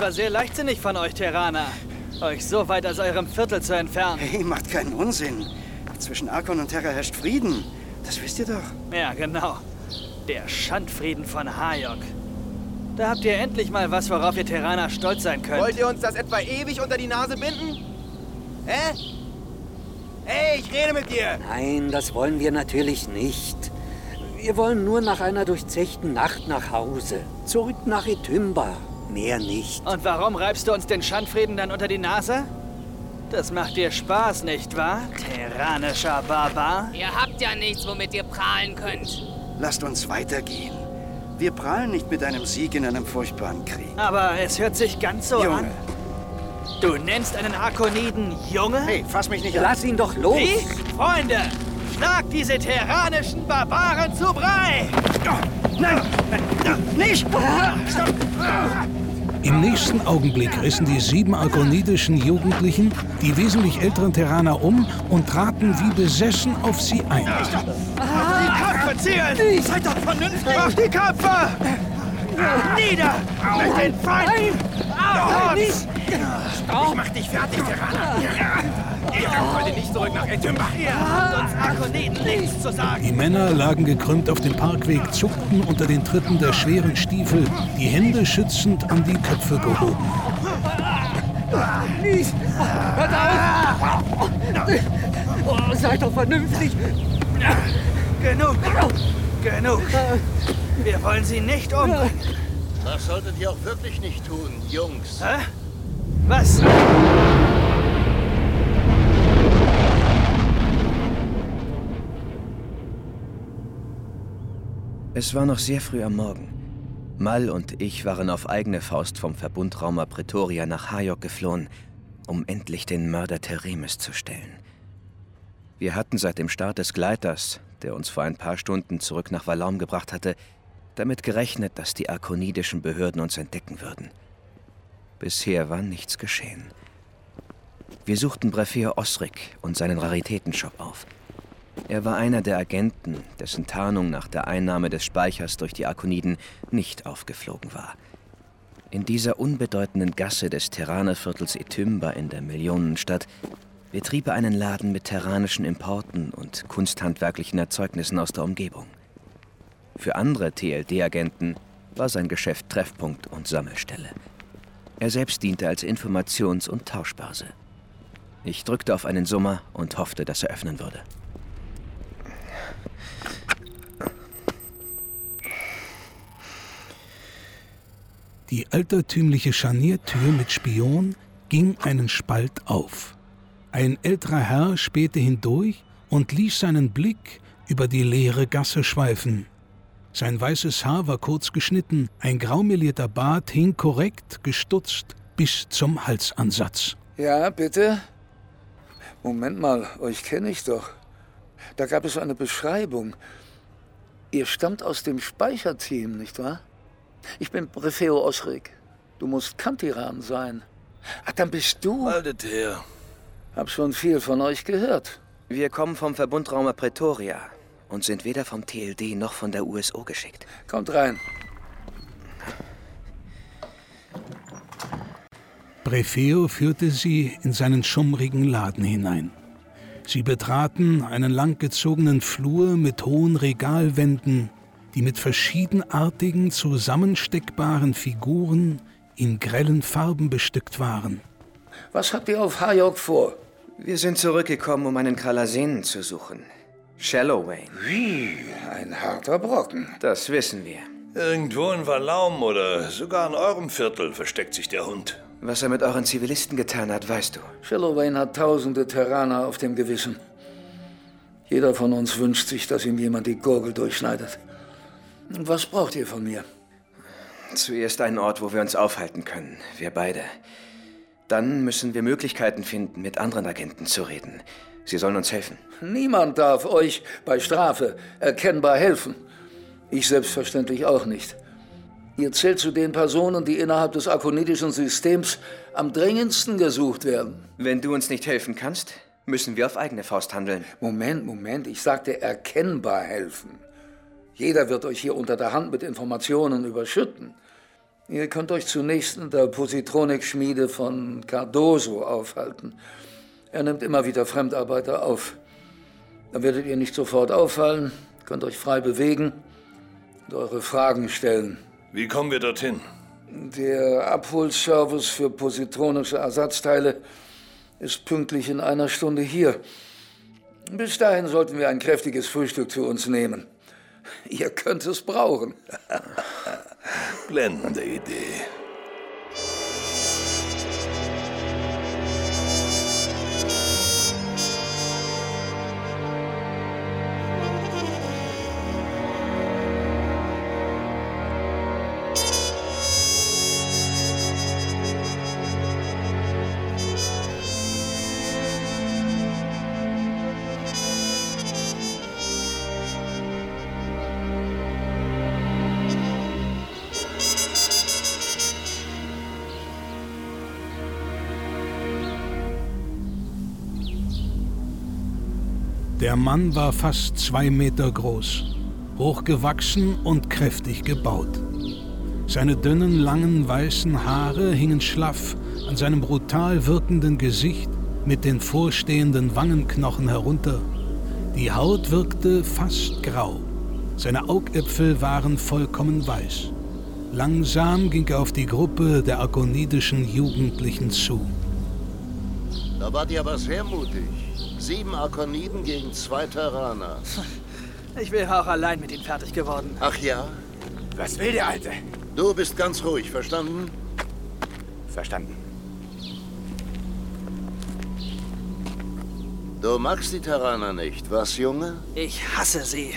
Das war sehr leichtsinnig von euch, Terraner. Euch so weit aus eurem Viertel zu entfernen. Hey, macht keinen Unsinn. Zwischen Arkon und Terra herrscht Frieden. Das wisst ihr doch. Ja, genau. Der Schandfrieden von Hayok. Da habt ihr endlich mal was, worauf ihr Terraner stolz sein könnt. Wollt ihr uns das etwa ewig unter die Nase binden? Hä? Hey, ich rede mit dir! Nein, das wollen wir natürlich nicht. Wir wollen nur nach einer durchzechten Nacht nach Hause. Zurück nach Etymba. Mehr nicht. Und warum reibst du uns den Schandfrieden dann unter die Nase? Das macht dir Spaß, nicht wahr, terranischer Barbar? Ihr habt ja nichts, womit ihr prahlen könnt. Lasst uns weitergehen. Wir prahlen nicht mit einem Sieg in einem furchtbaren Krieg. Aber es hört sich ganz so Junge. an. Du nennst einen Arkoniden Junge? Hey, fass mich nicht an. Lass ihn doch los! Wie? Freunde, schlagt diese terranischen Barbaren zu Brei! Nein, nein, nicht! Stopp! Im nächsten Augenblick rissen die sieben arkonidischen Jugendlichen die wesentlich älteren Terraner um und traten wie besessen auf sie ein. Die Köpfe zielen! Seid doch vernünftig! Auf die Köpfe! Nieder! Mit den Feinden! Uns! Ich mach dich fertig, Terraner! Ihr kommt heute nicht zurück nach Etymba! Ihr habt uns nichts zu sagen! Die Männer lagen gekrümmt auf dem Parkweg, zuckten unter den Tritten der schweren Stiefel, die Hände schützend an die Köpfe gehoben. Nicht! Hört auf! Oh, seid doch vernünftig! Genug! Genug! Wir wollen sie nicht umbringen. Das solltet ihr auch wirklich nicht tun, Jungs. Hä? Was? Es war noch sehr früh am Morgen. Mal und ich waren auf eigene Faust vom Verbundraumer Pretoria nach Hayok geflohen, um endlich den Mörder Teremes zu stellen. Wir hatten seit dem Start des Gleiters, der uns vor ein paar Stunden zurück nach Valaum gebracht hatte, damit gerechnet, dass die arkonidischen Behörden uns entdecken würden. Bisher war nichts geschehen. Wir suchten Brefeer Osrik und seinen Raritätenshop auf. Er war einer der Agenten, dessen Tarnung nach der Einnahme des Speichers durch die Arkoniden nicht aufgeflogen war. In dieser unbedeutenden Gasse des Terranerviertels Etymba in der Millionenstadt betrieb er einen Laden mit terranischen Importen und kunsthandwerklichen Erzeugnissen aus der Umgebung. Für andere TLD-Agenten war sein Geschäft Treffpunkt und Sammelstelle. Er selbst diente als Informations- und Tauschbörse. Ich drückte auf einen Summer und hoffte, dass er öffnen würde. Die altertümliche Scharniertür mit Spion ging einen Spalt auf. Ein älterer Herr spähte hindurch und ließ seinen Blick über die leere Gasse schweifen. Sein weißes Haar war kurz geschnitten, ein graumelierter Bart hing korrekt gestutzt bis zum Halsansatz. Ja, bitte? Moment mal, euch kenne ich doch. Da gab es eine Beschreibung. Ihr stammt aus dem Speicherteam, nicht wahr? Ich bin Prefeo Osrik. Du musst Kantiran sein. Ach, dann bist du. Haltet her. Hab schon viel von euch gehört. Wir kommen vom Verbundraumer Pretoria und sind weder vom TLD noch von der USO geschickt. Kommt rein. Brefeo führte sie in seinen schummrigen Laden hinein. Sie betraten einen langgezogenen Flur mit hohen Regalwänden, die mit verschiedenartigen zusammensteckbaren Figuren in grellen Farben bestückt waren. Was habt ihr auf Hayok vor? Wir sind zurückgekommen, um einen Kalasenen zu suchen. Shallowwayne. Wie? Ein harter Brocken. Das wissen wir. Irgendwo in Valaum oder sogar in eurem Viertel versteckt sich der Hund. Was er mit euren Zivilisten getan hat, weißt du. Shallowayne hat tausende Terraner auf dem Gewissen. Jeder von uns wünscht sich, dass ihm jemand die Gurgel durchschneidet. Und was braucht ihr von mir? Zuerst einen Ort, wo wir uns aufhalten können. Wir beide. Dann müssen wir Möglichkeiten finden, mit anderen Agenten zu reden. Sie sollen uns helfen. Niemand darf euch bei Strafe erkennbar helfen. Ich selbstverständlich auch nicht. Ihr zählt zu den Personen, die innerhalb des akonidischen Systems am dringendsten gesucht werden. Wenn du uns nicht helfen kannst, müssen wir auf eigene Faust handeln. Moment, Moment, ich sagte erkennbar helfen. Jeder wird euch hier unter der Hand mit Informationen überschütten. Ihr könnt euch zunächst in der Positronik-Schmiede von Cardoso aufhalten. Er nimmt immer wieder Fremdarbeiter auf. Da werdet ihr nicht sofort auffallen, könnt euch frei bewegen und eure Fragen stellen. Wie kommen wir dorthin? Der Abholservice für positronische Ersatzteile ist pünktlich in einer Stunde hier. Bis dahin sollten wir ein kräftiges Frühstück zu uns nehmen. Ihr könnt es brauchen. Blendende Idee. Mann war fast zwei Meter groß, hochgewachsen und kräftig gebaut. Seine dünnen, langen, weißen Haare hingen schlaff an seinem brutal wirkenden Gesicht mit den vorstehenden Wangenknochen herunter. Die Haut wirkte fast grau. Seine Augäpfel waren vollkommen weiß. Langsam ging er auf die Gruppe der akonidischen Jugendlichen zu. Da wart ihr aber sehr mutig. Sieben Akoniden gegen zwei Terraner. Ich wäre auch allein mit ihnen fertig geworden. Ach ja? Was will der Alte? Du bist ganz ruhig, verstanden? Verstanden. Du magst die Terraner nicht, was, Junge? Ich hasse sie.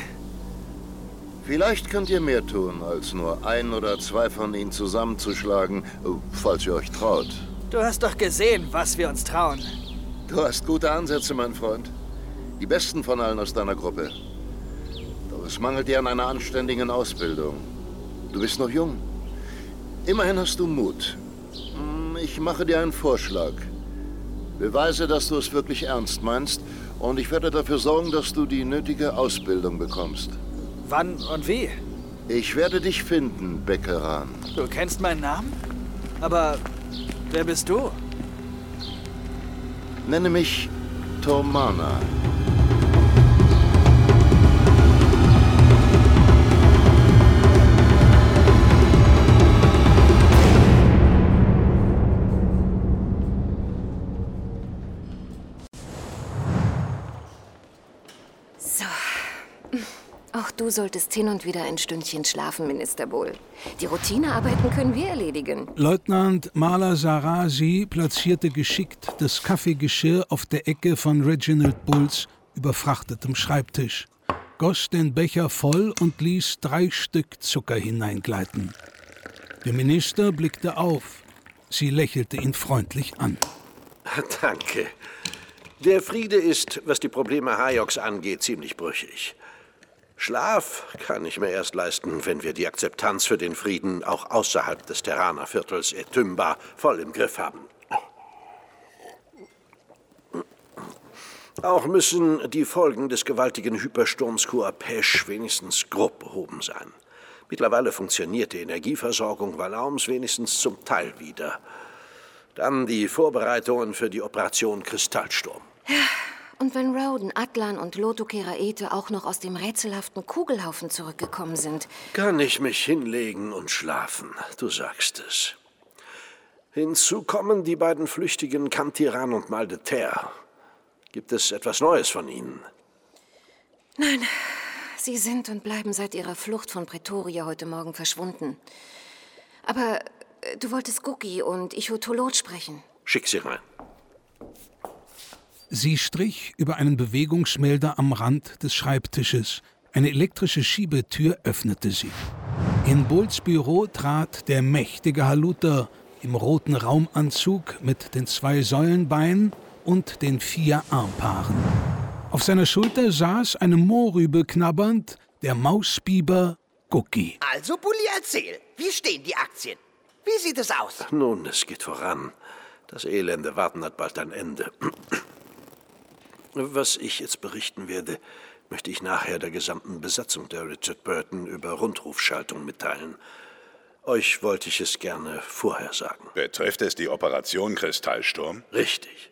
Vielleicht könnt ihr mehr tun, als nur ein oder zwei von ihnen zusammenzuschlagen, falls ihr euch traut. Du hast doch gesehen, was wir uns trauen. Du hast gute Ansätze, mein Freund. Die besten von allen aus deiner Gruppe. Doch es mangelt dir an einer anständigen Ausbildung. Du bist noch jung. Immerhin hast du Mut. Hm, Ich mache dir einen Vorschlag. Beweise, dass du es wirklich ernst meinst, und ich werde dafür sorgen, dass du die nötige Ausbildung bekommst. Wann und wie? Ich werde dich finden, Beckeran. Du kennst meinen Namen? Aber wer bist du? Nenne mich Tormana. Du solltest hin und wieder ein Stündchen schlafen, Minister Bull. Die Routinearbeiten können wir erledigen. Leutnant Mala Sarasi platzierte geschickt das Kaffeegeschirr auf der Ecke von Reginald Bulls überfrachtetem Schreibtisch, goss den Becher voll und ließ drei Stück Zucker hineingleiten. Der Minister blickte auf. Sie lächelte ihn freundlich an. Danke. Der Friede ist, was die Probleme Hayoks angeht, ziemlich brüchig. Schlaf kann ich mir erst leisten, wenn wir die Akzeptanz für den Frieden auch außerhalb des Terranerviertels Etymba voll im Griff haben. Auch müssen die Folgen des gewaltigen Hypersturms Kuapesh wenigstens grob behoben sein. Mittlerweile funktioniert die Energieversorgung Valaums wenigstens zum Teil wieder. Dann die Vorbereitungen für die Operation Kristallsturm. Und wenn Roden, Atlan und Loto Keraete auch noch aus dem rätselhaften Kugelhaufen zurückgekommen sind, Kann ich mich hinlegen und schlafen, du sagst es. Hinzu kommen die beiden flüchtigen Kantiran und Maldeter. Gibt es etwas Neues von ihnen? Nein, sie sind und bleiben seit ihrer Flucht von Pretoria heute Morgen verschwunden. Aber äh, du wolltest Guki und Ichotolot sprechen. Schick sie rein. Sie strich über einen Bewegungsmelder am Rand des Schreibtisches. Eine elektrische Schiebetür öffnete sich. In Bulls Büro trat der mächtige Haluter im roten Raumanzug mit den zwei Säulenbeinen und den vier Armpaaren. Auf seiner Schulter saß eine Mohrrübe knabbernd der Mausbiber Gucki. Also, Bulli, erzähl. Wie stehen die Aktien? Wie sieht es aus? Nun, es geht voran. Das elende Warten hat bald ein Ende. Was ich jetzt berichten werde, möchte ich nachher der gesamten Besatzung der Richard Burton über Rundrufschaltung mitteilen. Euch wollte ich es gerne vorher sagen. Betrifft es die Operation Kristallsturm? Richtig.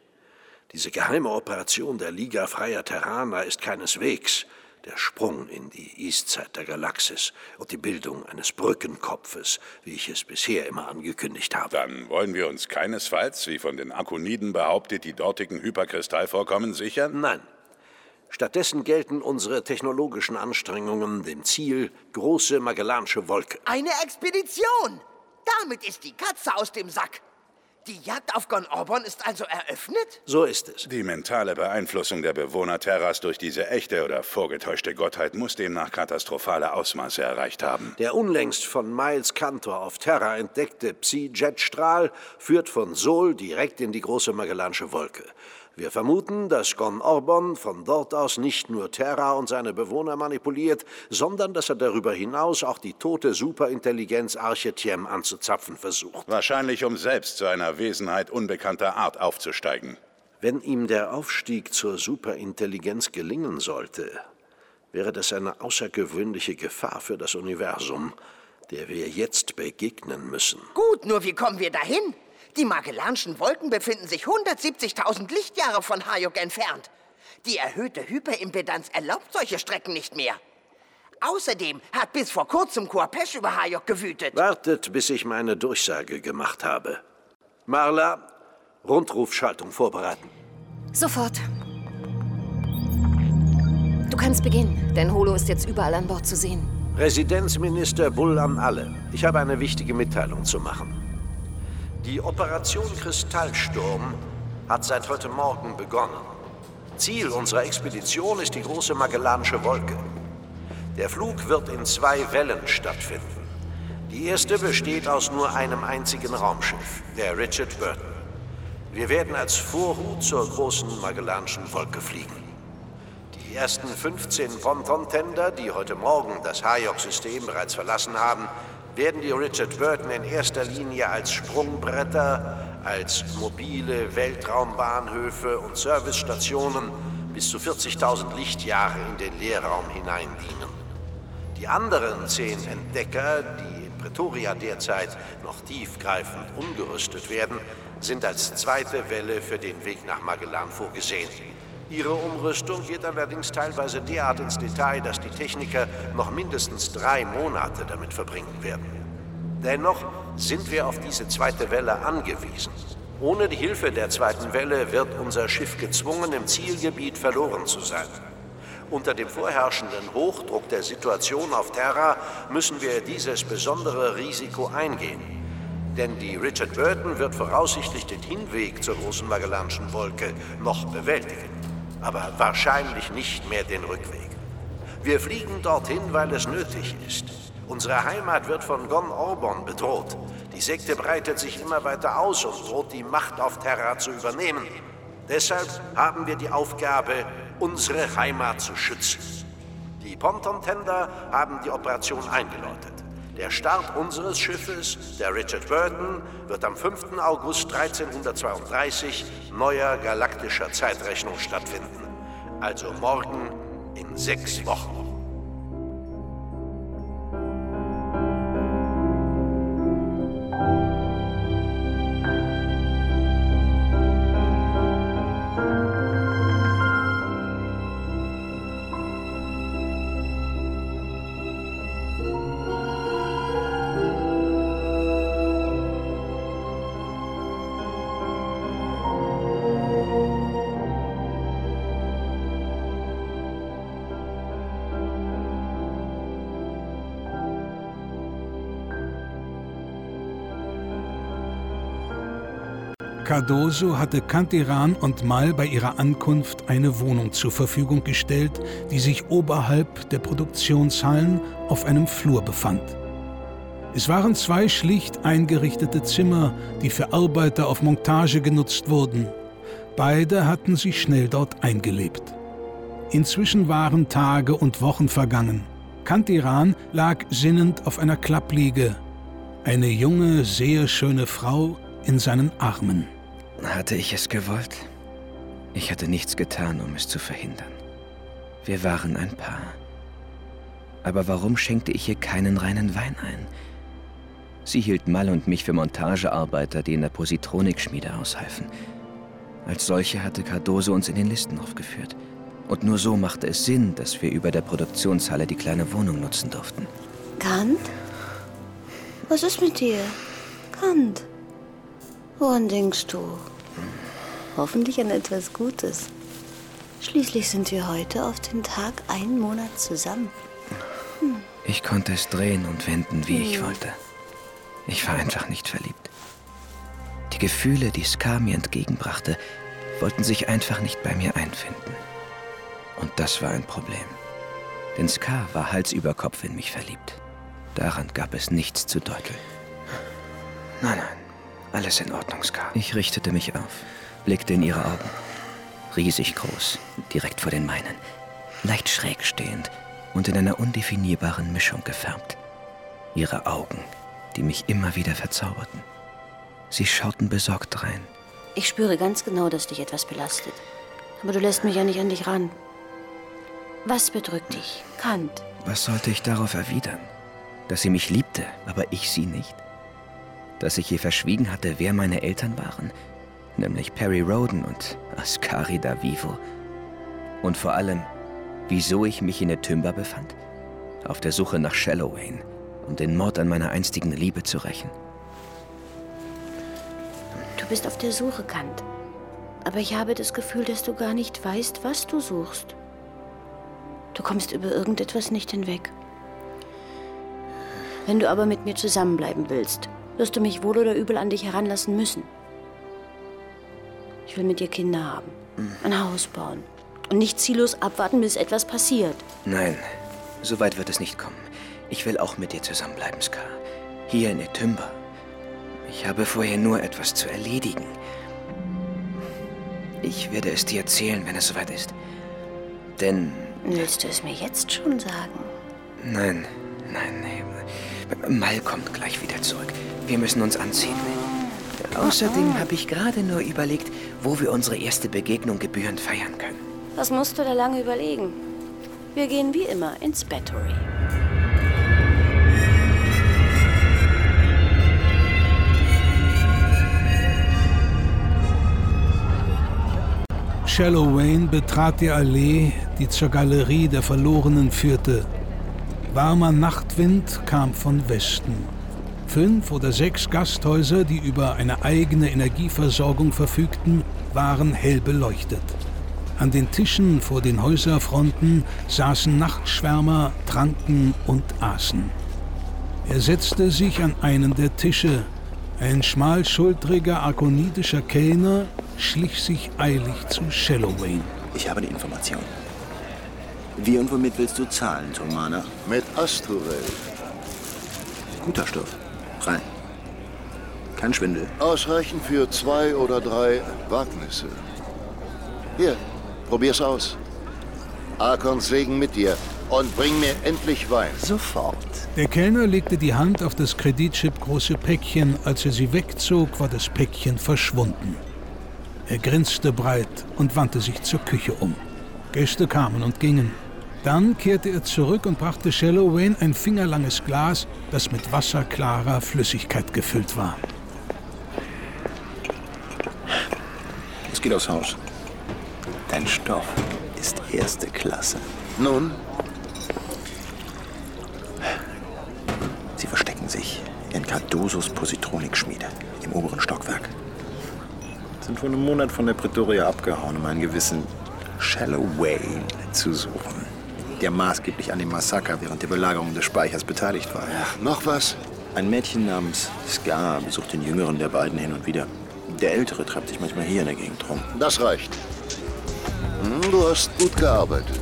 Diese geheime Operation der Liga Freier Terraner ist keineswegs der Sprung in die Eastzeit der Galaxis und die Bildung eines Brückenkopfes, wie ich es bisher immer angekündigt habe. Dann wollen wir uns keinesfalls, wie von den Akoniden behauptet, die dortigen Hyperkristallvorkommen sichern? Nein. Stattdessen gelten unsere technologischen Anstrengungen dem Ziel große Magellansche Wolke. Eine Expedition! Damit ist die Katze aus dem Sack. Die Jagd auf Gon Orbon ist also eröffnet? So ist es. Die mentale Beeinflussung der Bewohner Terras durch diese echte oder vorgetäuschte Gottheit muss demnach katastrophale Ausmaße erreicht haben. Der unlängst von Miles Cantor auf Terra entdeckte Psi-Jetstrahl führt von Sol direkt in die große Magellansche Wolke. Wir vermuten, dass Gon Orbon von dort aus nicht nur Terra und seine Bewohner manipuliert, sondern dass er darüber hinaus auch die tote Superintelligenz Archetiem anzuzapfen versucht. Wahrscheinlich, um selbst zu einer Wesenheit unbekannter Art aufzusteigen. Wenn ihm der Aufstieg zur Superintelligenz gelingen sollte, wäre das eine außergewöhnliche Gefahr für das Universum, der wir jetzt begegnen müssen. Gut, nur wie kommen wir dahin? Die Magellanschen Wolken befinden sich 170.000 Lichtjahre von Hayok entfernt. Die erhöhte Hyperimpedanz erlaubt solche Strecken nicht mehr. Außerdem hat bis vor kurzem Kuapesh über Hayok gewütet. Wartet, bis ich meine Durchsage gemacht habe. Marla, Rundrufschaltung vorbereiten. Sofort. Du kannst beginnen. Dein Holo ist jetzt überall an Bord zu sehen. Residenzminister Bull an alle. Ich habe eine wichtige Mitteilung zu machen. Die Operation Kristallsturm hat seit heute Morgen begonnen. Ziel unserer Expedition ist die große Magellansche Wolke. Der Flug wird in zwei Wellen stattfinden. Die erste besteht aus nur einem einzigen Raumschiff, der Richard Burton. Wir werden als Vorhut zur großen Magellanschen Wolke fliegen. Die ersten 15 Pontontender, die heute Morgen das Hayok-System bereits verlassen haben, werden die Richard Burton in erster Linie als Sprungbretter, als mobile Weltraumbahnhöfe und Servicestationen bis zu 40.000 Lichtjahre in den Leerraum hinein dienen. Die anderen zehn Entdecker, die Pretoria derzeit noch tiefgreifend umgerüstet werden, sind als zweite Welle für den Weg nach Magellan vorgesehen. Ihre Umrüstung geht allerdings teilweise derart ins Detail, dass die Techniker noch mindestens drei Monate damit verbringen werden. Dennoch sind wir auf diese zweite Welle angewiesen. Ohne die Hilfe der zweiten Welle wird unser Schiff gezwungen, im Zielgebiet verloren zu sein. Unter dem vorherrschenden Hochdruck der Situation auf Terra müssen wir dieses besondere Risiko eingehen. Denn die Richard Burton wird voraussichtlich den Hinweg zur großen Magellanschen Wolke noch bewältigen aber wahrscheinlich nicht mehr den Rückweg. Wir fliegen dorthin, weil es nötig ist. Unsere Heimat wird von Gon Orbon bedroht. Die Sekte breitet sich immer weiter aus und droht die Macht auf Terra zu übernehmen. Deshalb haben wir die Aufgabe, unsere Heimat zu schützen. Die Pontontender haben die Operation eingeläutet. Der Start unseres Schiffes, der Richard Burton, wird am 5. August 1332 neuer galaktischer Zeitrechnung stattfinden. Also morgen in sechs Wochen. Cardoso hatte Cantiran und Mal bei ihrer Ankunft eine Wohnung zur Verfügung gestellt, die sich oberhalb der Produktionshallen auf einem Flur befand. Es waren zwei schlicht eingerichtete Zimmer, die für Arbeiter auf Montage genutzt wurden. Beide hatten sich schnell dort eingelebt. Inzwischen waren Tage und Wochen vergangen. Kantiran lag sinnend auf einer Klappliege. Eine junge, sehr schöne Frau in seinen Armen. Hatte ich es gewollt? Ich hatte nichts getan, um es zu verhindern. Wir waren ein Paar. Aber warum schenkte ich ihr keinen reinen Wein ein? Sie hielt Mal und mich für Montagearbeiter, die in der Positronikschmiede aushalfen. Als solche hatte Cardoso uns in den Listen aufgeführt. Und nur so machte es Sinn, dass wir über der Produktionshalle die kleine Wohnung nutzen durften. Kant? Was ist mit dir? Kant? Woran denkst du? Hoffentlich an etwas Gutes. Schließlich sind wir heute auf den Tag einen Monat zusammen. Hm. Ich konnte es drehen und wenden, wie hm. ich wollte. Ich war einfach nicht verliebt. Die Gefühle, die Ska mir entgegenbrachte, wollten sich einfach nicht bei mir einfinden. Und das war ein Problem. Denn Ska war Hals über Kopf in mich verliebt. Daran gab es nichts zu deuteln. Nein, nein, alles in Ordnung, Ska. Ich richtete mich auf, blickte in ihre Augen. Riesig groß, direkt vor den meinen. Leicht schräg stehend und in einer undefinierbaren Mischung gefärbt. Ihre Augen, die mich immer wieder verzauberten. Sie schauten besorgt rein. Ich spüre ganz genau, dass dich etwas belastet. Aber du lässt mich ja nicht an dich ran. Was bedrückt dich, Kant? Was sollte ich darauf erwidern? Dass sie mich liebte, aber ich sie nicht? Dass ich ihr verschwiegen hatte, wer meine Eltern waren? Nämlich Perry Roden und Ascari da Vivo. Und vor allem, wieso ich mich in der Tümber befand? Auf der Suche nach Shallowayne, um den Mord an meiner einstigen Liebe zu rächen. Du bist auf der Suche, Kant. Aber ich habe das Gefühl, dass du gar nicht weißt, was du suchst. Du kommst über irgendetwas nicht hinweg. Wenn du aber mit mir zusammenbleiben willst, wirst du mich wohl oder übel an dich heranlassen müssen. Ich will mit dir Kinder haben, ein Haus bauen und nicht ziellos abwarten, bis etwas passiert. Nein, so weit wird es nicht kommen. Ich will auch mit dir zusammenbleiben, Ska. Hier in Etymba. Ich habe vorher nur etwas zu erledigen. Ich werde es dir erzählen, wenn es soweit ist. Denn Willst du es mir jetzt schon sagen? Nein, nein, nein. Mal kommt gleich wieder zurück. Wir müssen uns anziehen. Außerdem habe ich gerade nur überlegt, wo wir unsere erste Begegnung gebührend feiern können. Was musst du da lange überlegen? Wir gehen wie immer ins Battery. Shallow Wayne betrat die Allee, die zur Galerie der Verlorenen führte. Warmer Nachtwind kam von Westen. Fünf oder sechs Gasthäuser, die über eine eigene Energieversorgung verfügten, waren hell beleuchtet. An den Tischen vor den Häuserfronten saßen Nachtschwärmer, tranken und aßen. Er setzte sich an einen der Tische. Ein schmalschultriger arkonidischer Kellner schlich sich eilig zu Shallowayne. Ich habe die Information. Wie und womit willst du zahlen, Tomana? Mit Asturel. Guter Stoff. Rein. Kein Schwindel. Ausreichend für zwei oder drei Wagnisse. Hier, probier's aus. Arkons Segen mit dir. Und bring mir endlich Wein. Sofort. Der Kellner legte die Hand auf das Kreditchip große Päckchen. Als er sie wegzog, war das Päckchen verschwunden. Er grinste breit und wandte sich zur Küche um. Gäste kamen und gingen. Dann kehrte er zurück und brachte Shallow Wayne ein fingerlanges Glas, das mit wasserklarer Flüssigkeit gefüllt war. Es geht aufs Haus. Dein Stoff ist erste Klasse. Nun? Sie verstecken sich in Cardosos Positronikschmiede im oberen Stockwerk sind vor einem Monat von der Pretoria abgehauen, um einen gewissen Shallow Wayne zu suchen, der maßgeblich an dem Massaker während der Belagerung des Speichers beteiligt war. Ja, noch was? Ein Mädchen namens Scar besucht den jüngeren der beiden hin und wieder. Der Ältere treibt sich manchmal hier in der Gegend rum. Das reicht. Hm, Du hast gut gearbeitet.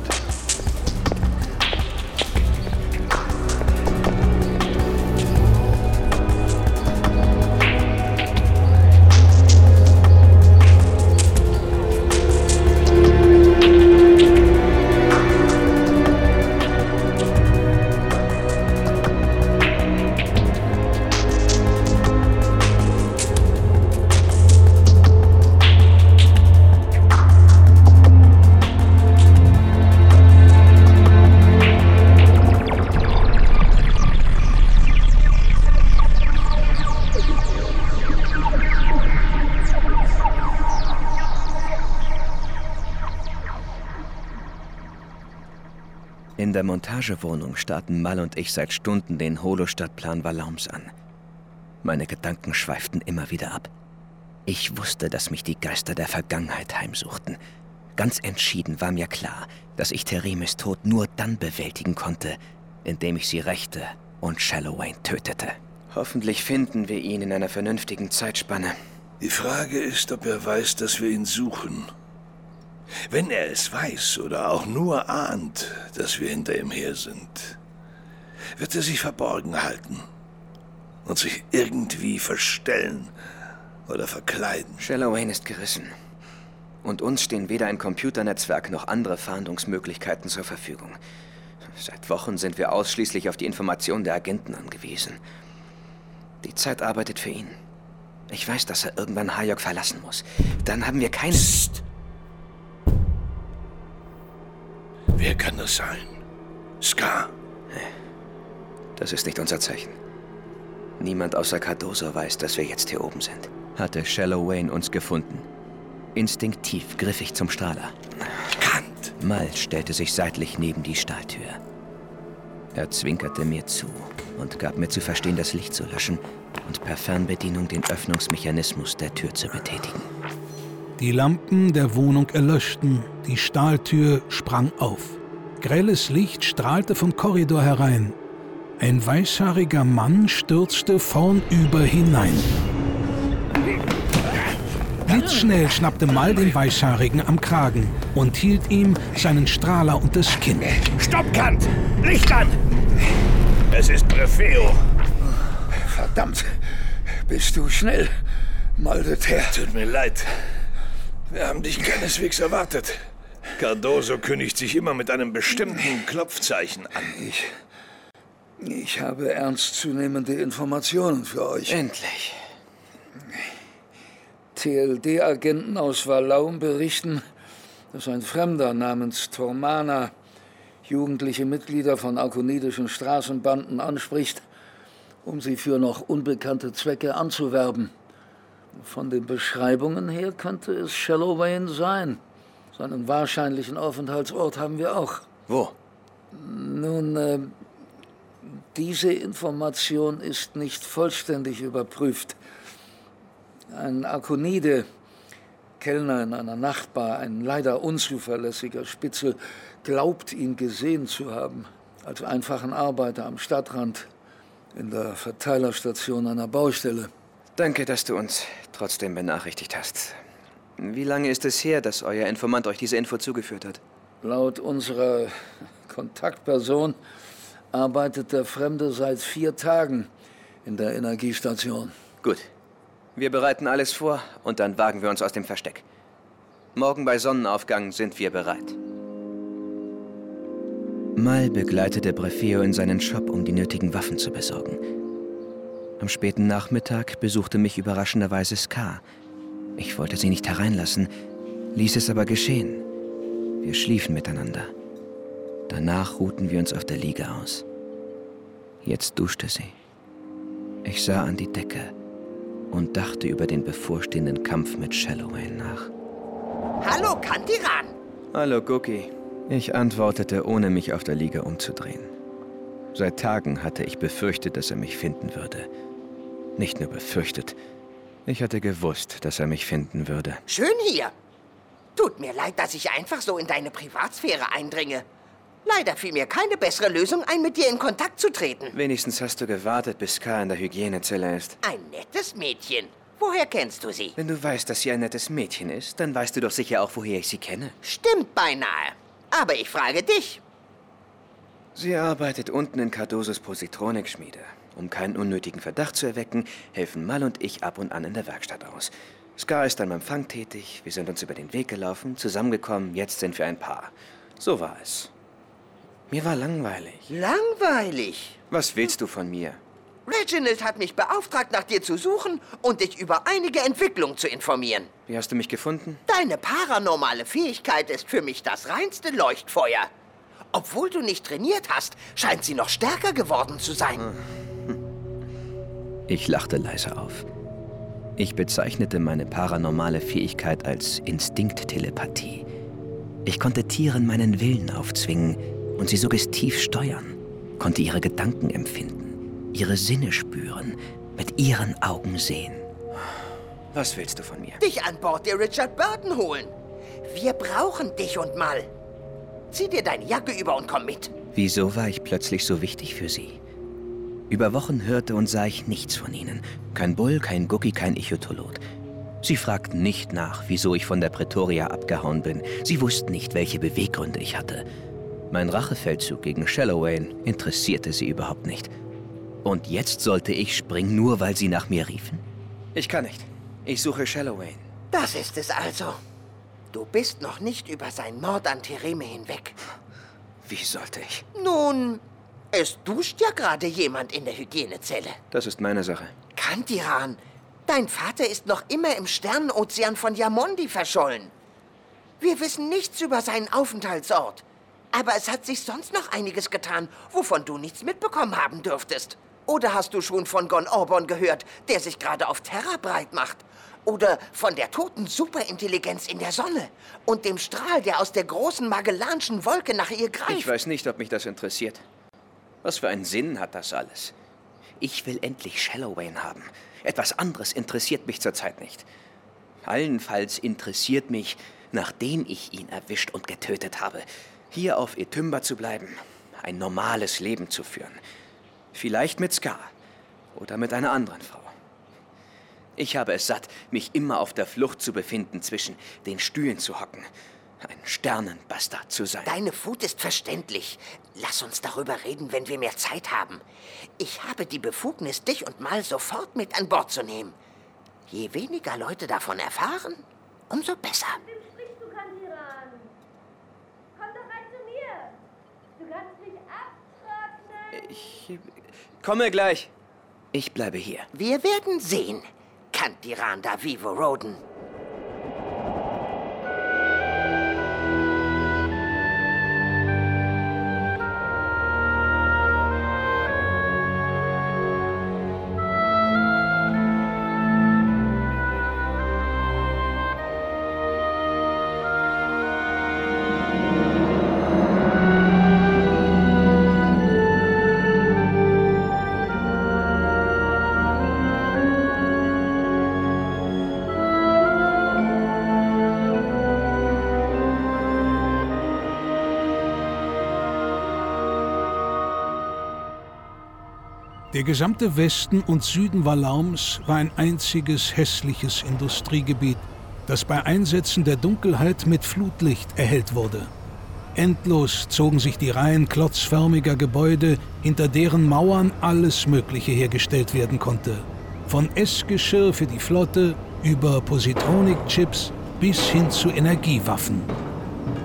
Montagewohnung starrten Mal und ich seit Stunden den Holostadtplan Valaums an. Meine Gedanken schweiften immer wieder ab. Ich wusste, dass mich die Geister der Vergangenheit heimsuchten. Ganz entschieden war mir klar, dass ich Theremis Tod nur dann bewältigen konnte, indem ich sie rächte und Shallowayne tötete. Hoffentlich finden wir ihn in einer vernünftigen Zeitspanne. Die Frage ist, ob er weiß, dass wir ihn suchen. Wenn er es weiß oder auch nur ahnt, dass wir hinter ihm her sind, wird er sich verborgen halten und sich irgendwie verstellen oder verkleiden. Shallowayne ist gerissen. Und uns stehen weder ein Computernetzwerk noch andere Fahndungsmöglichkeiten zur Verfügung. Seit Wochen sind wir ausschließlich auf die Informationen der Agenten angewiesen. Die Zeit arbeitet für ihn. Ich weiß, dass er irgendwann Hayok verlassen muss. Dann haben wir keine... Psst. Wer kann das sein? Scar? Das ist nicht unser Zeichen. Niemand außer Cardoso weiß, dass wir jetzt hier oben sind. Hatte Shallowayne uns gefunden. Instinktiv griff ich zum Strahler. Kant! Mal stellte sich seitlich neben die Stahltür. Er zwinkerte mir zu und gab mir zu verstehen, das Licht zu löschen und per Fernbedienung den Öffnungsmechanismus der Tür zu betätigen. Die Lampen der Wohnung erlöschten, die Stahltür sprang auf. Grelles Licht strahlte vom Korridor herein. Ein weißhaariger Mann stürzte vornüber hinein. Blitzschnell schnappte Mal den Weißhaarigen am Kragen und hielt ihm seinen Strahler unters Kinn. Stopp, Kant! Licht an! Es ist Prefeo. Verdammt! Bist du schnell, Maldeter? Tut mir leid. Wir haben dich keineswegs erwartet. Cardoso kündigt sich immer mit einem bestimmten Klopfzeichen an. Ich. Ich habe ernstzunehmende Informationen für euch. Endlich. TLD-Agenten aus Valaum berichten, dass ein Fremder namens Tormana jugendliche Mitglieder von arkonidischen Straßenbanden anspricht, um sie für noch unbekannte Zwecke anzuwerben. Von den Beschreibungen her könnte es Shallowayne sein. Seinen wahrscheinlichen Aufenthaltsort haben wir auch. Wo? Nun, äh, diese Information ist nicht vollständig überprüft. Ein Arkonide, Kellner in einer Nachtbar, ein leider unzuverlässiger Spitzel, glaubt ihn gesehen zu haben. Als einfachen Arbeiter am Stadtrand, in der Verteilerstation einer Baustelle. Danke, dass du uns trotzdem benachrichtigt hast. Wie lange ist es her, dass euer Informant euch diese Info zugeführt hat? Laut unserer Kontaktperson arbeitet der Fremde seit vier Tagen in der Energiestation. Gut. Wir bereiten alles vor und dann wagen wir uns aus dem Versteck. Morgen bei Sonnenaufgang sind wir bereit. Mal begleitete Brefeo in seinen Shop, um die nötigen Waffen zu besorgen. Am späten Nachmittag besuchte mich überraschenderweise Ska. Ich wollte sie nicht hereinlassen, ließ es aber geschehen. Wir schliefen miteinander. Danach ruhten wir uns auf der Liege aus. Jetzt duschte sie. Ich sah an die Decke und dachte über den bevorstehenden Kampf mit Shalloway nach. Hallo, Kantiran! Hallo, Cookie. Ich antwortete, ohne mich auf der Liege umzudrehen. Seit Tagen hatte ich befürchtet, dass er mich finden würde. Nicht nur befürchtet, ich hatte gewusst, dass er mich finden würde. Schön hier. Tut mir leid, dass ich einfach so in deine Privatsphäre eindringe. Leider fiel mir keine bessere Lösung ein, mit dir in Kontakt zu treten. Wenigstens hast du gewartet, bis K in der Hygienezelle ist. Ein nettes Mädchen. Woher kennst du sie? Wenn du weißt, dass sie ein nettes Mädchen ist, dann weißt du doch sicher auch, woher ich sie kenne. Stimmt beinahe. Aber ich frage dich. Sie arbeitet unten in Cardosos Positronikschmiede. Um keinen unnötigen Verdacht zu erwecken, helfen Mal und ich ab und an in der Werkstatt aus. Scar ist am Empfang tätig, wir sind uns über den Weg gelaufen, zusammengekommen, jetzt sind wir ein Paar. So war es. Mir war langweilig. Langweilig? Was willst du von mir? Reginald hat mich beauftragt, nach dir zu suchen und dich über einige Entwicklungen zu informieren. Wie hast du mich gefunden? Deine paranormale Fähigkeit ist für mich das reinste Leuchtfeuer. Obwohl du nicht trainiert hast, scheint sie noch stärker geworden zu sein. Ich lachte leise auf. Ich bezeichnete meine paranormale Fähigkeit als Instinkttelepathie. Ich konnte Tieren meinen Willen aufzwingen und sie suggestiv steuern, konnte ihre Gedanken empfinden, ihre Sinne spüren, mit ihren Augen sehen. Was willst du von mir? Dich an Bord der Richard Burton holen. Wir brauchen dich und Mal. Zieh dir deine Jacke über und komm mit. Wieso war ich plötzlich so wichtig für sie? Über Wochen hörte und sah ich nichts von ihnen. Kein Bull, kein Gucki, kein Ichytolot. Sie fragten nicht nach, wieso ich von der Pretoria abgehauen bin. Sie wussten nicht, welche Beweggründe ich hatte. Mein Rachefeldzug gegen Shallowayne interessierte sie überhaupt nicht. Und jetzt sollte ich springen, nur weil sie nach mir riefen? Ich kann nicht. Ich suche Shallowayne. Das ist es also. Du bist noch nicht über seinen Mord an Thereme hinweg. Wie sollte ich? Nun, es duscht ja gerade jemand in der Hygienezelle. Das ist meine Sache. Kantiran, dein Vater ist noch immer im Sternenozean von Yamondi verschollen. Wir wissen nichts über seinen Aufenthaltsort. Aber es hat sich sonst noch einiges getan, wovon du nichts mitbekommen haben dürftest. Oder hast du schon von Gon Orbon gehört, der sich gerade auf Terra breit macht? Oder von der toten Superintelligenz in der Sonne und dem Strahl, der aus der großen Magellanschen Wolke nach ihr greift? Ich weiß nicht, ob mich das interessiert. Was für einen Sinn hat das alles? Ich will endlich Shallowayne haben. Etwas anderes interessiert mich zurzeit nicht. Allenfalls interessiert mich, nachdem ich ihn erwischt und getötet habe, hier auf Etymba zu bleiben, ein normales Leben zu führen. Vielleicht mit Scar oder mit einer anderen Frau. Ich habe es satt, mich immer auf der Flucht zu befinden, zwischen den Stühlen zu hocken. Ein Sternenbastard zu sein. Deine Wut ist verständlich. Lass uns darüber reden, wenn wir mehr Zeit haben. Ich habe die Befugnis, dich und Mal sofort mit an Bord zu nehmen. Je weniger Leute davon erfahren, umso besser. Mit wem sprichst du, Kandiran? Komm doch rein zu mir. Du kannst mich abtrocknen. Ich komme gleich. Ich bleibe hier. Wir werden sehen, Kantiran da Vivo Roden. Der gesamte Westen und Süden Valaums war ein einziges hässliches Industriegebiet, das bei Einsätzen der Dunkelheit mit Flutlicht erhellt wurde. Endlos zogen sich die Reihen klotzförmiger Gebäude, hinter deren Mauern alles Mögliche hergestellt werden konnte. Von Essgeschirr für die Flotte über Positronik-Chips bis hin zu Energiewaffen.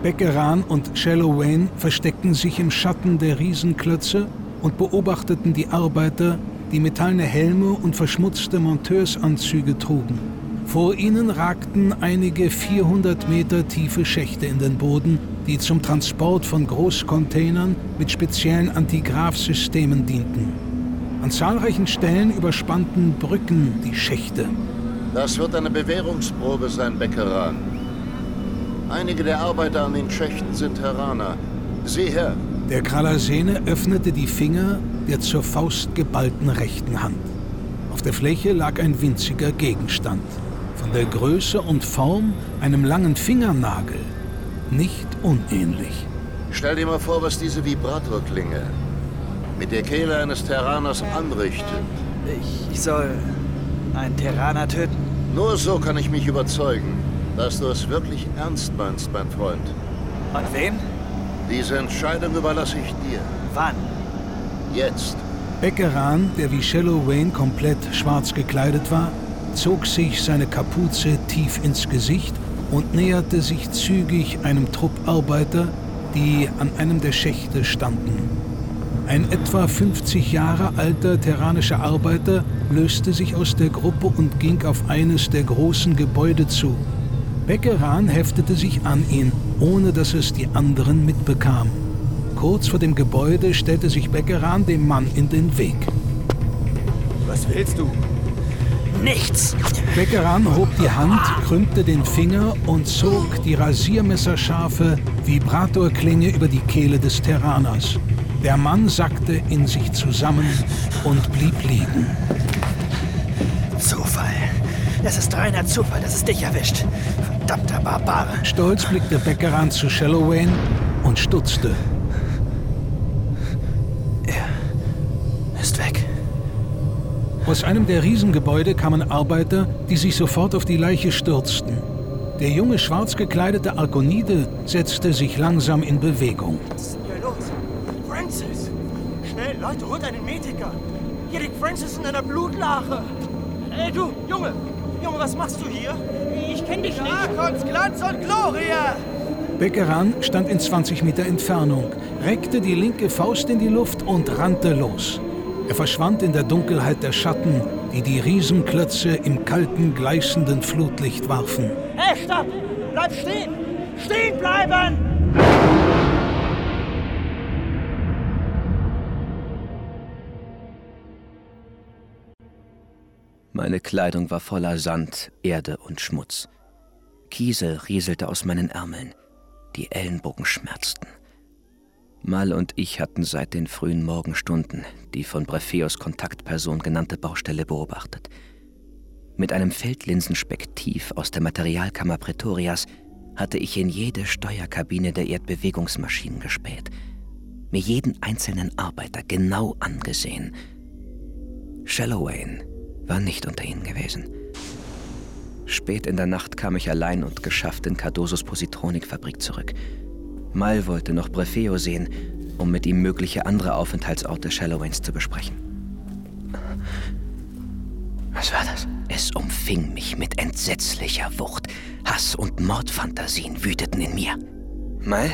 Beckeran und Shallowayne versteckten sich im Schatten der Riesenklötze und beobachteten die Arbeiter, die metallene Helme und verschmutzte Monteursanzüge trugen. Vor ihnen ragten einige 400 Meter tiefe Schächte in den Boden, die zum Transport von Großcontainern mit speziellen Antigrafsystemen dienten. An zahlreichen Stellen überspannten Brücken die Schächte. Das wird eine Bewährungsprobe sein, Beckeran. Einige der Arbeiter an den Schächten sind Terraner. Sieh her, der Kralasene öffnete die Finger der zur Faust geballten rechten Hand. Auf der Fläche lag ein winziger Gegenstand. Von der Größe und Form einem langen Fingernagel. Nicht unähnlich. Stell dir mal vor, was diese Vibratorklinge mit der Kehle eines Terraners anrichtet. Ich, ich soll einen Terraner töten? Nur so kann ich mich überzeugen, dass du es wirklich ernst meinst, mein Freund. Und wem? Diese Entscheidung überlasse ich dir. Wann? Jetzt. Beckeran, der wie Shallow Wayne komplett schwarz gekleidet war, zog sich seine Kapuze tief ins Gesicht und näherte sich zügig einem Trupp Arbeiter, die an einem der Schächte standen. Ein etwa 50 Jahre alter terranischer Arbeiter löste sich aus der Gruppe und ging auf eines der großen Gebäude zu. Beckeran heftete sich an ihn, ohne dass es die anderen mitbekamen. Kurz vor dem Gebäude stellte sich Beckeran dem Mann in den Weg. Was willst du? Nichts! Beckeran hob die Hand, krümmte den Finger und zog die rasiermesserscharfe Vibratorklinge über die Kehle des Terraners. Der Mann sackte in sich zusammen und blieb liegen. Zufall. Das ist reiner Zufall, dass es dich erwischt. Verdammter Barbare. Stolz blickte Beckeran zu Shallowayne und stutzte. Er ist weg. Aus einem der Riesengebäude kamen Arbeiter, die sich sofort auf die Leiche stürzten. Der junge schwarz gekleidete Arkonide setzte sich langsam in Bewegung. Was ist denn hier los? Francis! Schnell, Leute, holt einen Mediker! Hier liegt Francis in einer Blutlache! Ey, du, Junge! Junge, was machst du hier? Ich kenn dich nicht! Arkons Glanz und Gloria! Beckeran stand in 20 Meter Entfernung, reckte die linke Faust in die Luft und rannte los. Er verschwand in der Dunkelheit der Schatten, die die Riesenklötze im kalten, gleißenden Flutlicht warfen. Hey, stopp! Bleib stehen! Stehen bleiben! Meine Kleidung war voller Sand, Erde und Schmutz. Kiesel rieselte aus meinen Ärmeln. Die Ellenbogen schmerzten. Mal und ich hatten seit den frühen Morgenstunden die von Brefeos Kontaktperson genannte Baustelle beobachtet. Mit einem Feldlinsenspektiv aus der Materialkammer Pretorias hatte ich in jede Steuerkabine der Erdbewegungsmaschinen gespäht, mir jeden einzelnen Arbeiter genau angesehen. Shallowayne war nicht unter ihnen gewesen. Spät in der Nacht kam ich allein und geschafft in Cardosos Positronikfabrik zurück. Mal wollte noch Brefeo sehen, um mit ihm mögliche andere Aufenthaltsorte Shallowains zu besprechen. Was war das? Es umfing mich mit entsetzlicher Wucht. Hass und Mordfantasien wüteten in mir. Mal,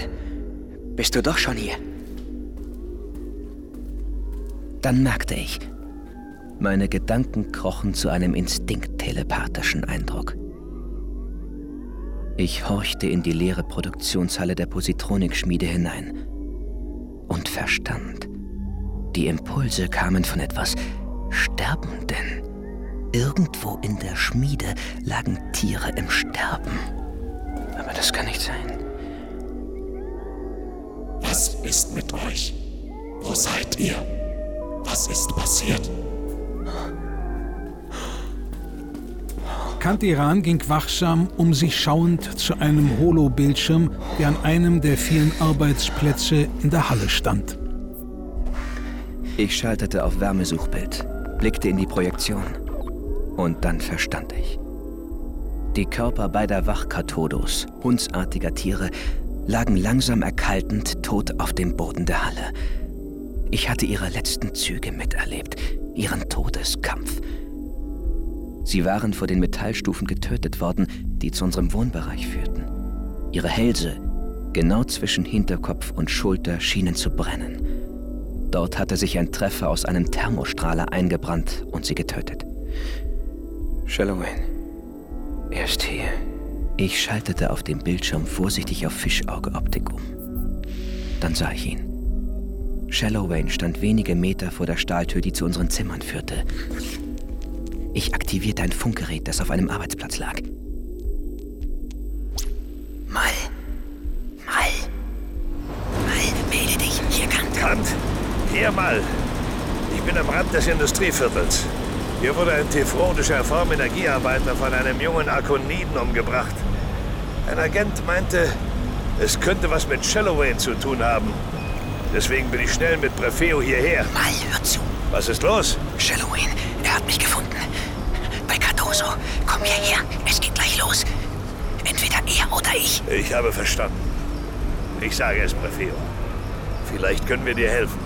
bist du doch schon hier? Dann merkte ich, meine Gedanken krochen zu einem instinkt-telepathischen Eindruck. Ich horchte in die leere Produktionshalle der Positronikschmiede hinein und verstand. Die Impulse kamen von etwas Sterbenden. Irgendwo in der Schmiede lagen Tiere im Sterben. Aber das kann nicht sein. Was ist mit euch? Wo seid ihr? Was ist passiert? Kantiran ging wachsam um sich schauend zu einem Holobildschirm, der an einem der vielen Arbeitsplätze in der Halle stand. Ich schaltete auf Wärmesuchbild, blickte in die Projektion und dann verstand ich. Die Körper beider Wachkathodos, hundsartiger Tiere, lagen langsam erkaltend tot auf dem Boden der Halle. Ich hatte ihre letzten Züge miterlebt, ihren Todeskampf. Sie waren vor den Metallstufen getötet worden, die zu unserem Wohnbereich führten. Ihre Hälse, genau zwischen Hinterkopf und Schulter, schienen zu brennen. Dort hatte sich ein Treffer aus einem Thermostrahler eingebrannt und sie getötet. Shallowayne, er ist hier. Ich schaltete auf dem Bildschirm vorsichtig auf Fischaugeoptik um. Dann sah ich ihn. Shallowayne stand wenige Meter vor der Stahltür, die zu unseren Zimmern führte. Ich aktivierte ein Funkgerät, das auf einem Arbeitsplatz lag. Mal. Mal. Mal, melde dich. Hier, Kant. Kant, hier mal. Ich bin am Rand des Industrieviertels. Hier wurde ein tefronischer Formenergiearbeiter von einem jungen Akoniden umgebracht. Ein Agent meinte, es könnte was mit Shallowayne zu tun haben. Deswegen bin ich schnell mit Prefeo hierher. Mal, hör zu. Was ist los? Shallowayne, er hat mich gefunden. Bei Cardoso. Komm hierher. Es geht gleich los. Entweder er oder ich. Ich habe verstanden. Ich sage es, Prefeo. Vielleicht können wir dir helfen.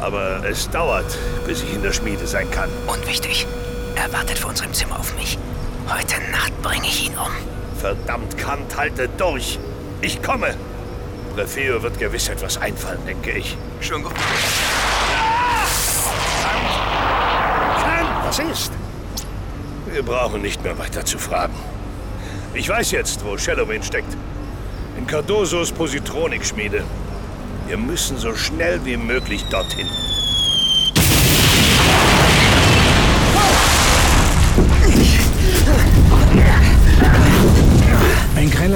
Aber es dauert, bis ich in der Schmiede sein kann. Und wichtig, er wartet vor unserem Zimmer auf mich. Heute Nacht bringe ich ihn um. Verdammt, Kant, halte durch. Ich komme. Prefeo wird gewiss etwas einfallen, denke ich. Schon gut. Was ist? Wir brauchen nicht mehr weiter zu fragen. Ich weiß jetzt, wo Shadowin steckt. In Cardosos Positronikschmiede. Wir müssen so schnell wie möglich dorthin.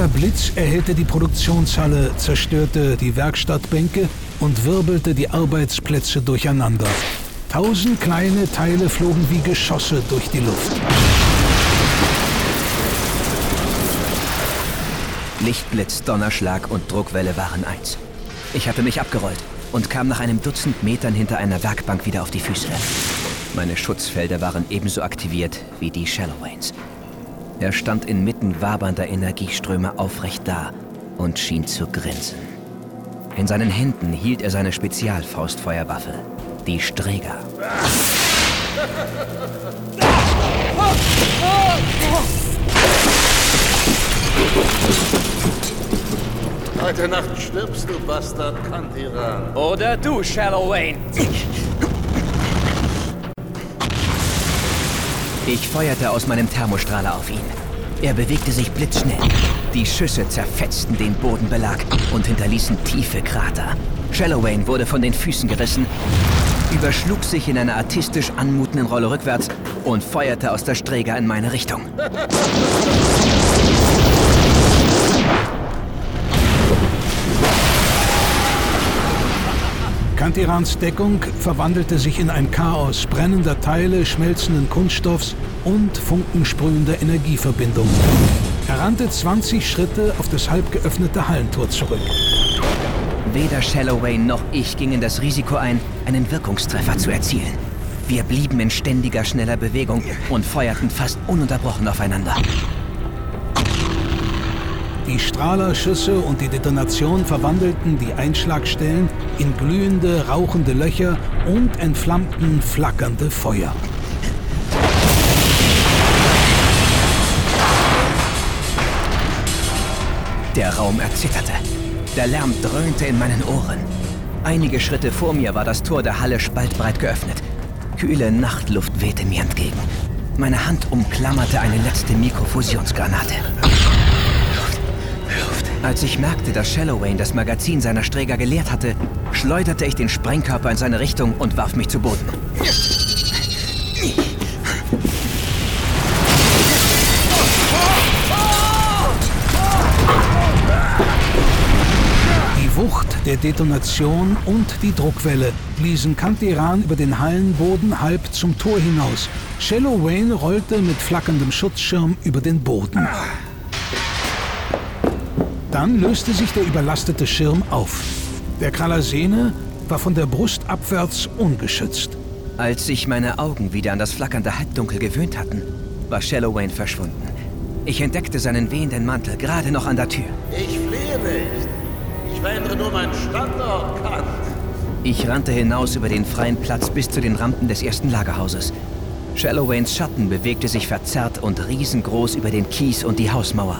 Greller Blitz erhellte die Produktionshalle, zerstörte die Werkstattbänke und wirbelte die Arbeitsplätze durcheinander. Tausend kleine Teile flogen wie Geschosse durch die Luft. Lichtblitz, Donnerschlag und Druckwelle waren eins. Ich hatte mich abgerollt und kam nach einem Dutzend Metern hinter einer Werkbank wieder auf die Füße. Meine Schutzfelder waren ebenso aktiviert wie die Shallowains. Er stand inmitten wabernder Energieströme aufrecht da und schien zu grinsen. In seinen Händen hielt er seine Spezialfaustfeuerwaffe, die Streger. Heute Nacht stirbst du, Bastard Kantiran. Oder du, Shallow Wayne. Ich feuerte aus meinem Thermostrahler auf ihn. Er bewegte sich blitzschnell. Die Schüsse zerfetzten den Bodenbelag und hinterließen tiefe Krater. Shallowayne wurde von den Füßen gerissen, überschlug sich in einer artistisch anmutenden Rolle rückwärts und feuerte aus der Sträger in meine Richtung. Kantirans Deckung verwandelte sich in ein Chaos brennender Teile, schmelzenden Kunststoffs und funkensprühender Energieverbindungen. Er rannte 20 Schritte auf das halb geöffnete Hallentor zurück. Weder Shallowayne noch ich gingen das Risiko ein, einen Wirkungstreffer zu erzielen. Wir blieben in ständiger, schneller Bewegung und feuerten fast ununterbrochen aufeinander. Die Strahlerschüsse und die Detonation verwandelten die Einschlagstellen in glühende, rauchende Löcher und entflammten, flackernde Feuer. Der Raum erzitterte. Der Lärm dröhnte in meinen Ohren. Einige Schritte vor mir war das Tor der Halle spaltbreit geöffnet. Kühle Nachtluft wehte mir entgegen. Meine Hand umklammerte eine letzte Mikrofusionsgranate. Als ich merkte, dass Shallowayne das Magazin seiner Sträger geleert hatte, schleuderte ich den Sprengkörper in seine Richtung und warf mich zu Boden. Die Wucht der Detonation und die Druckwelle bliesen Kantiran über den Hallenboden halb zum Tor hinaus. Shallowayne rollte mit flackerndem Schutzschirm über den Boden. Dann löste sich der überlastete Schirm auf. Der Kralasene war von der Brust abwärts ungeschützt. Als sich meine Augen wieder an das flackernde Halbdunkel gewöhnt hatten, war Shallowayne verschwunden. Ich entdeckte seinen wehenden Mantel gerade noch an der Tür. Ich flehe nicht. Ich verändere nur meinen Standort, Kant. Ich rannte hinaus über den freien Platz bis zu den Rampen des ersten Lagerhauses. Shallowaynes Schatten bewegte sich verzerrt und riesengroß über den Kies und die Hausmauer.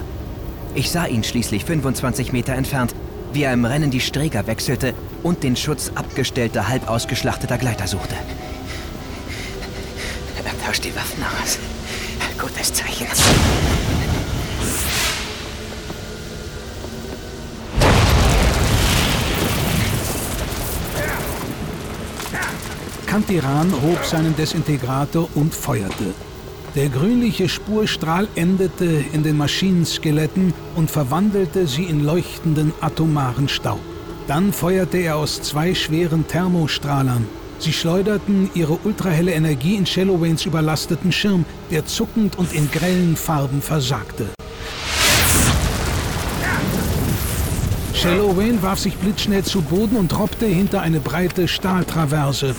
Ich sah ihn schließlich 25 Meter entfernt, wie er im Rennen die Sträger wechselte und den Schutz abgestellter, halb ausgeschlachteter Gleiter suchte. Er tauscht die Waffen aus. Gutes Zeichen. Kantiran hob seinen Desintegrator und feuerte. Der grünliche Spurstrahl endete in den Maschinenskeletten und verwandelte sie in leuchtenden atomaren Staub. Dann feuerte er aus zwei schweren Thermostrahlern. Sie schleuderten ihre ultrahelle Energie in Shallowaynes überlasteten Schirm, der zuckend und in grellen Farben versagte. Shallowayne warf sich blitzschnell zu Boden und droppte hinter eine breite Stahltraverse.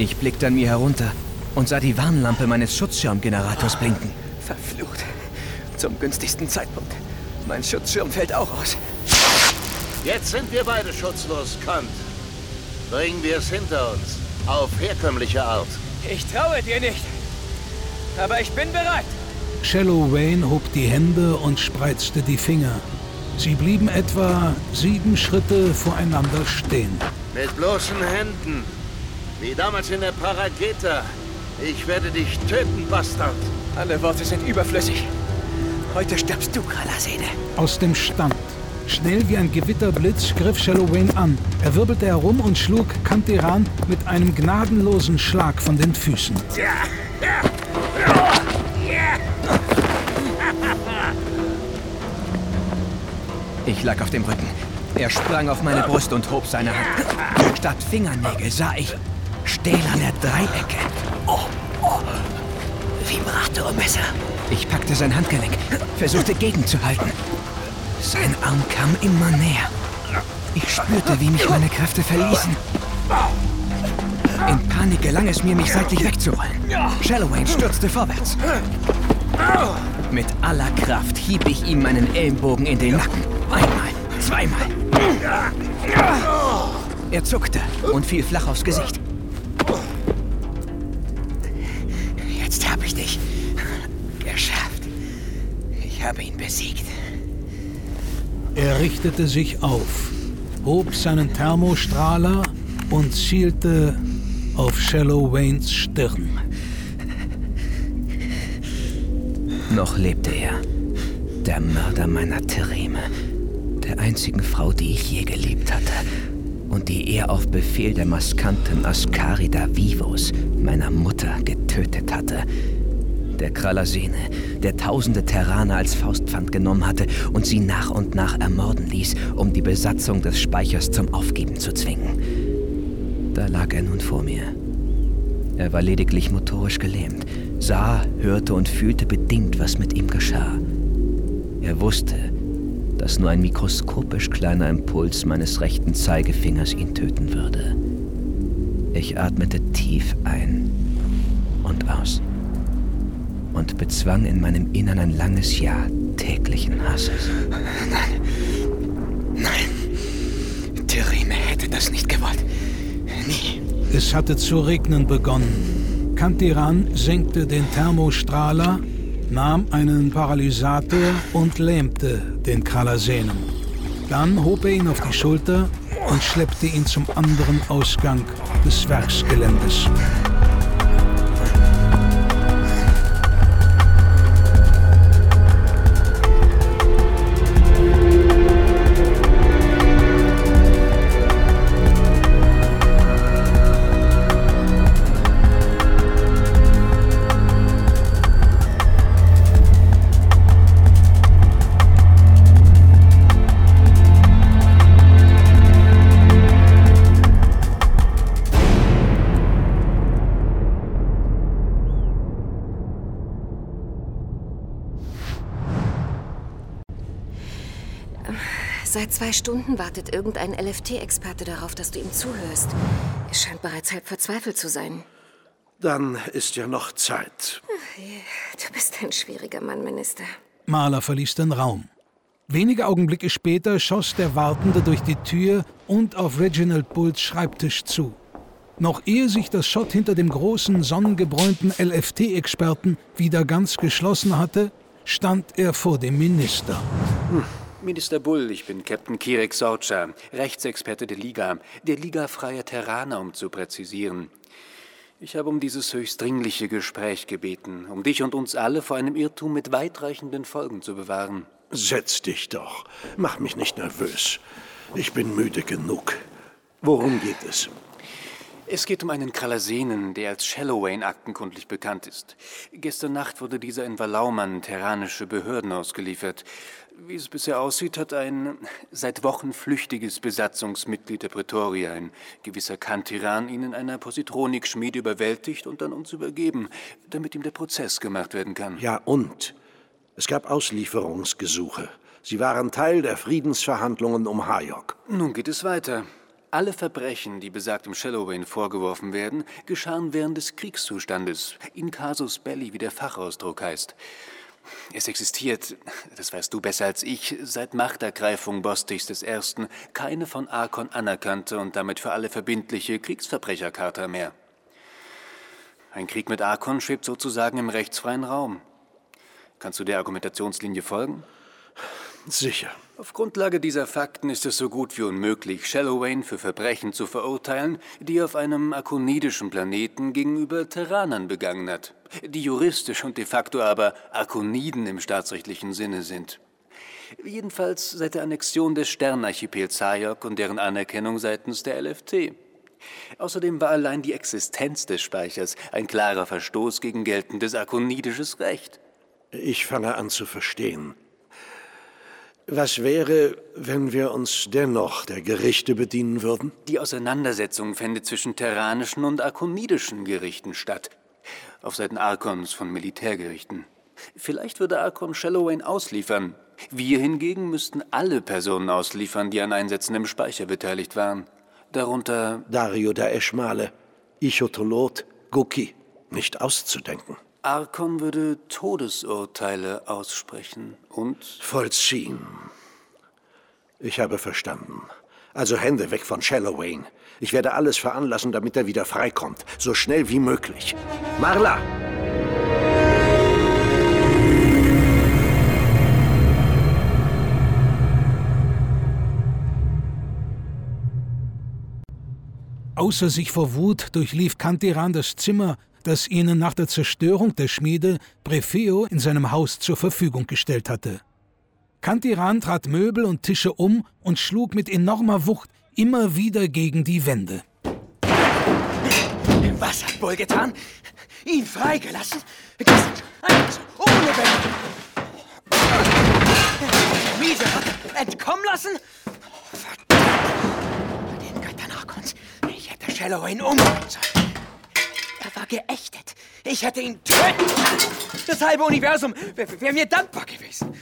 Ich blickte an mir herunter und sah die Warnlampe meines Schutzschirmgenerators blinken. Verflucht. Zum günstigsten Zeitpunkt. Mein Schutzschirm fällt auch aus. Jetzt sind wir beide schutzlos, Kant. Bringen wir es hinter uns. Auf herkömmliche Art. Ich traue dir nicht. Aber ich bin bereit. Shallow Wayne hob die Hände und spreizte die Finger. Sie blieben etwa sieben Schritte voreinander stehen. Mit bloßen Händen. Wie damals in der Parageta. Ich werde dich töten, Bastard. Alle Worte sind überflüssig. Heute stirbst du, Kralasene. Aus dem Stand. Schnell wie ein Gewitterblitz griff Shallow Wayne an. Er wirbelte herum und schlug Kantiran mit einem gnadenlosen Schlag von den Füßen. Ich lag auf dem Rücken. Er sprang auf meine Brust und hob seine Hand. Statt Fingernägel sah ich stählerne Dreiecke. Oh, oh. Vibratormesser. Ich packte sein Handgelenk, versuchte gegenzuhalten. Sein Arm kam immer näher. Ich spürte, wie mich meine Kräfte verließen. In Panik gelang es mir, mich seitlich wegzurollen. Shallowayne stürzte vorwärts. Mit aller Kraft hieb ich ihm meinen Ellenbogen in den Nacken. Einmal, zweimal. Er zuckte und fiel flach aufs Gesicht. Ich habe ihn besiegt. Er richtete sich auf, hob seinen Thermostrahler und zielte auf Shallow Waynes Stirn. Noch lebte er. Der Mörder meiner Thereme. Der einzigen Frau, die ich je geliebt hatte. Und die er auf Befehl der maskanten Ascarida Vivos, meiner Mutter, getötet hatte. Der Kralasene, der tausende Terraner als Faustpfand genommen hatte und sie nach und nach ermorden ließ, um die Besatzung des Speichers zum Aufgeben zu zwingen. Da lag er nun vor mir. Er war lediglich motorisch gelähmt, sah, hörte und fühlte bedingt, was mit ihm geschah. Er wusste, dass nur ein mikroskopisch kleiner Impuls meines rechten Zeigefingers ihn töten würde. Ich atmete tief ein und bezwang in meinem Innern ein langes Jahr täglichen Hasses. Nein. Nein. Thereme hätte das nicht gewollt. Nie. Es hatte zu regnen begonnen. Kantiran senkte den Thermostrahler, nahm einen Paralysator und lähmte den Kralasenen. Dann hob er ihn auf die Schulter und schleppte ihn zum anderen Ausgang des Werksgeländes. Seit zwei Stunden wartet irgendein LFT-Experte darauf, dass du ihm zuhörst. Er scheint bereits halb verzweifelt zu sein. Dann ist ja noch Zeit. Du bist ein schwieriger Mann, Minister. Mahler verließ den Raum. Wenige Augenblicke später schoss der Wartende durch die Tür und auf Reginald Bulls Schreibtisch zu. Noch ehe sich das Schott hinter dem großen, sonnengebräunten LFT-Experten wieder ganz geschlossen hatte, stand er vor dem Minister. Hm. Minister Bull, ich bin Captain Kirek Sorcha, Rechtsexperte der Liga, der Liga Freier Terraner, um zu präzisieren. Ich habe um dieses höchst dringliche Gespräch gebeten, um dich und uns alle vor einem Irrtum mit weitreichenden Folgen zu bewahren. Setz dich doch. Mach mich nicht nervös. Ich bin müde genug. Worum geht es? Es geht um einen Kralasenen, der als Shallowayne aktenkundlich bekannt ist. Gestern Nacht wurde dieser in Walaumann terranische Behörden ausgeliefert. Wie es bisher aussieht, hat ein seit Wochen flüchtiges Besatzungsmitglied der Pretoria, ein gewisser Kantiran, ihn in einer Positronikschmiede überwältigt und dann uns übergeben, damit ihm der Prozess gemacht werden kann. Ja, und? Es gab Auslieferungsgesuche. Sie waren Teil der Friedensverhandlungen um Hayok. Nun geht es weiter. Alle Verbrechen, die besagtem Shallowayne vorgeworfen werden, geschahen während des Kriegszustandes, in casus belli, wie der Fachausdruck heißt. Es existiert, das weißt du besser als ich, seit Machtergreifung Bostichs I. keine von Arkon anerkannte und damit für alle verbindliche Kriegsverbrechercharta mehr. Ein Krieg mit Arkon schwebt sozusagen im rechtsfreien Raum. Kannst du der Argumentationslinie folgen? Sicher. Auf Grundlage dieser Fakten ist es so gut wie unmöglich, Shallowayne für Verbrechen zu verurteilen, die er auf einem akonidischen Planeten gegenüber Terranern begangen hat, die juristisch und de facto aber Akoniden im staatsrechtlichen Sinne sind. Jedenfalls seit der Annexion des Sternarchipels Hayok und deren Anerkennung seitens der LFT. Außerdem war allein die Existenz des Speichers ein klarer Verstoß gegen geltendes akonidisches Recht. Ich fange an zu verstehen. Was wäre, wenn wir uns dennoch der Gerichte bedienen würden? Die Auseinandersetzung fände zwischen terranischen und arkonidischen Gerichten statt. Auf Seiten Arkons von Militärgerichten. Vielleicht würde Arkon Shallowayne ausliefern. Wir hingegen müssten alle Personen ausliefern, die an Einsätzen im Speicher beteiligt waren. Darunter Dario da Eschmale, Ichotolot, Guki. Nicht auszudenken. Arkon würde Todesurteile aussprechen und vollziehen. Ich habe verstanden. Also Hände weg von Shallowayne. Ich werde alles veranlassen, damit er wieder freikommt. So schnell wie möglich. Marla! Außer sich vor Wut durchlief Kantiran das Zimmer, das ihnen nach der Zerstörung der Schmiede Brefeo in seinem Haus zur Verfügung gestellt hatte. Kantiran trat Möbel und Tische um und schlug mit enormer Wucht immer wieder gegen die Wände. Was hat Bull getan? Ihn freigelassen? Gestern ohne Wände. Entkommen lassen? Verdammt! Den Göttern Arkons. Ich hätte Shallowayne umbringen sollen. Er war geächtet. Ich hätte ihn töten. Das halbe Universum wäre wär mir dankbar gewesen.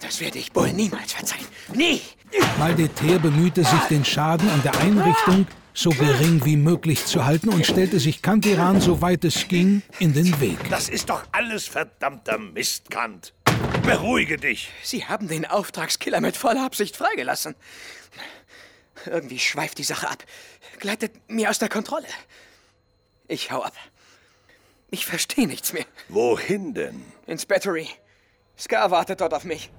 Das werde ich Bull niemals verzeihen. Nie! Maldeter bemühte sich, den Schaden an der Einrichtung so gering wie möglich zu halten und stellte sich Kantiran, soweit es ging, in den Weg. Das ist doch alles verdammter Mist, Kant. Beruhige dich. Sie haben den Auftragskiller mit voller Absicht freigelassen. Irgendwie schweift die Sache ab, gleitet mir aus der Kontrolle. Ich hau ab. Ich verstehe nichts mehr. Wohin denn? Ins Battery. Scar wartet dort auf mich.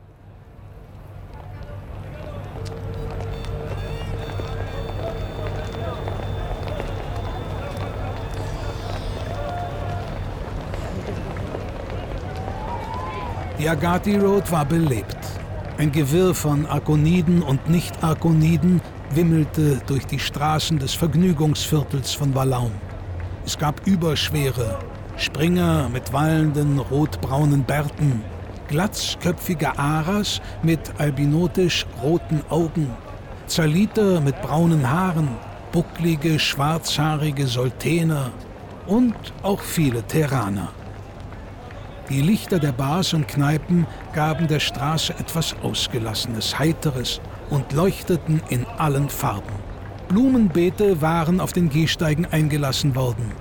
Die Agati Road war belebt. Ein Gewirr von Arkoniden und Nicht-Arkoniden wimmelte durch die Straßen des Vergnügungsviertels von Valaum. Es gab Überschwere, Springer mit wallenden rotbraunen Bärten, glatzköpfige Aras mit albinotisch roten Augen, Zaliter mit braunen Haaren, bucklige schwarzhaarige Soltener und auch viele Terraner. Die Lichter der Bars und Kneipen gaben der Straße etwas Ausgelassenes, Heiteres und leuchteten in allen Farben. Blumenbeete waren auf den Gehsteigen eingelassen worden.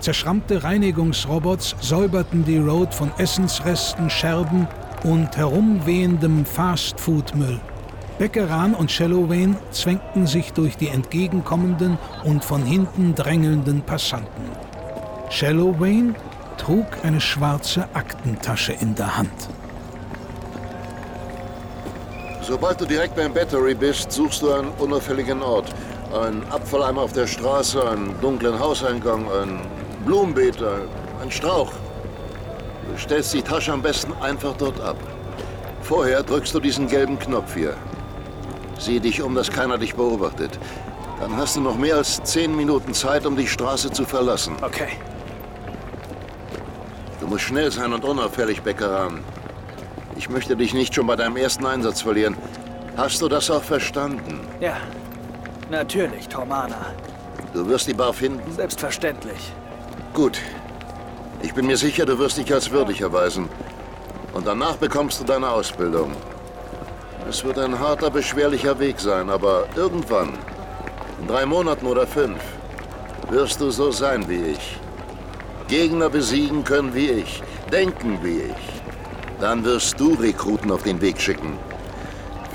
Zerschrammte Reinigungsrobots säuberten die Road von Essensresten, Scherben und herumwehendem Fastfood-Müll. Beckeran und Shallowayne zwängten sich durch die entgegenkommenden und von hinten drängelnden Passanten. Shallowayne trug eine schwarze Aktentasche in der Hand. Sobald du direkt beim Battery bist, suchst du einen unauffälligen Ort. Ein Abfalleimer auf der Straße, einen dunklen Hauseingang, ein Blumenbeet, ein Strauch. Du stellst die Tasche am besten einfach dort ab. Vorher drückst du diesen gelben Knopf hier. Sieh dich um, dass keiner dich beobachtet. Dann hast du noch mehr als zehn Minuten Zeit, um die Straße zu verlassen. Okay. Du musst schnell sein und unauffällig, Beckeran. Ich möchte dich nicht schon bei deinem ersten Einsatz verlieren. Hast du das auch verstanden? Ja, natürlich, Tormana. Du wirst die Bar finden? Selbstverständlich. Gut. Ich bin mir sicher, du wirst dich als würdig erweisen. Und danach bekommst du deine Ausbildung. Es wird ein harter, beschwerlicher Weg sein, aber irgendwann, in drei Monaten oder fünf, wirst du so sein wie ich. Gegner besiegen können wie ich, denken wie ich. Dann wirst du Rekruten auf den Weg schicken.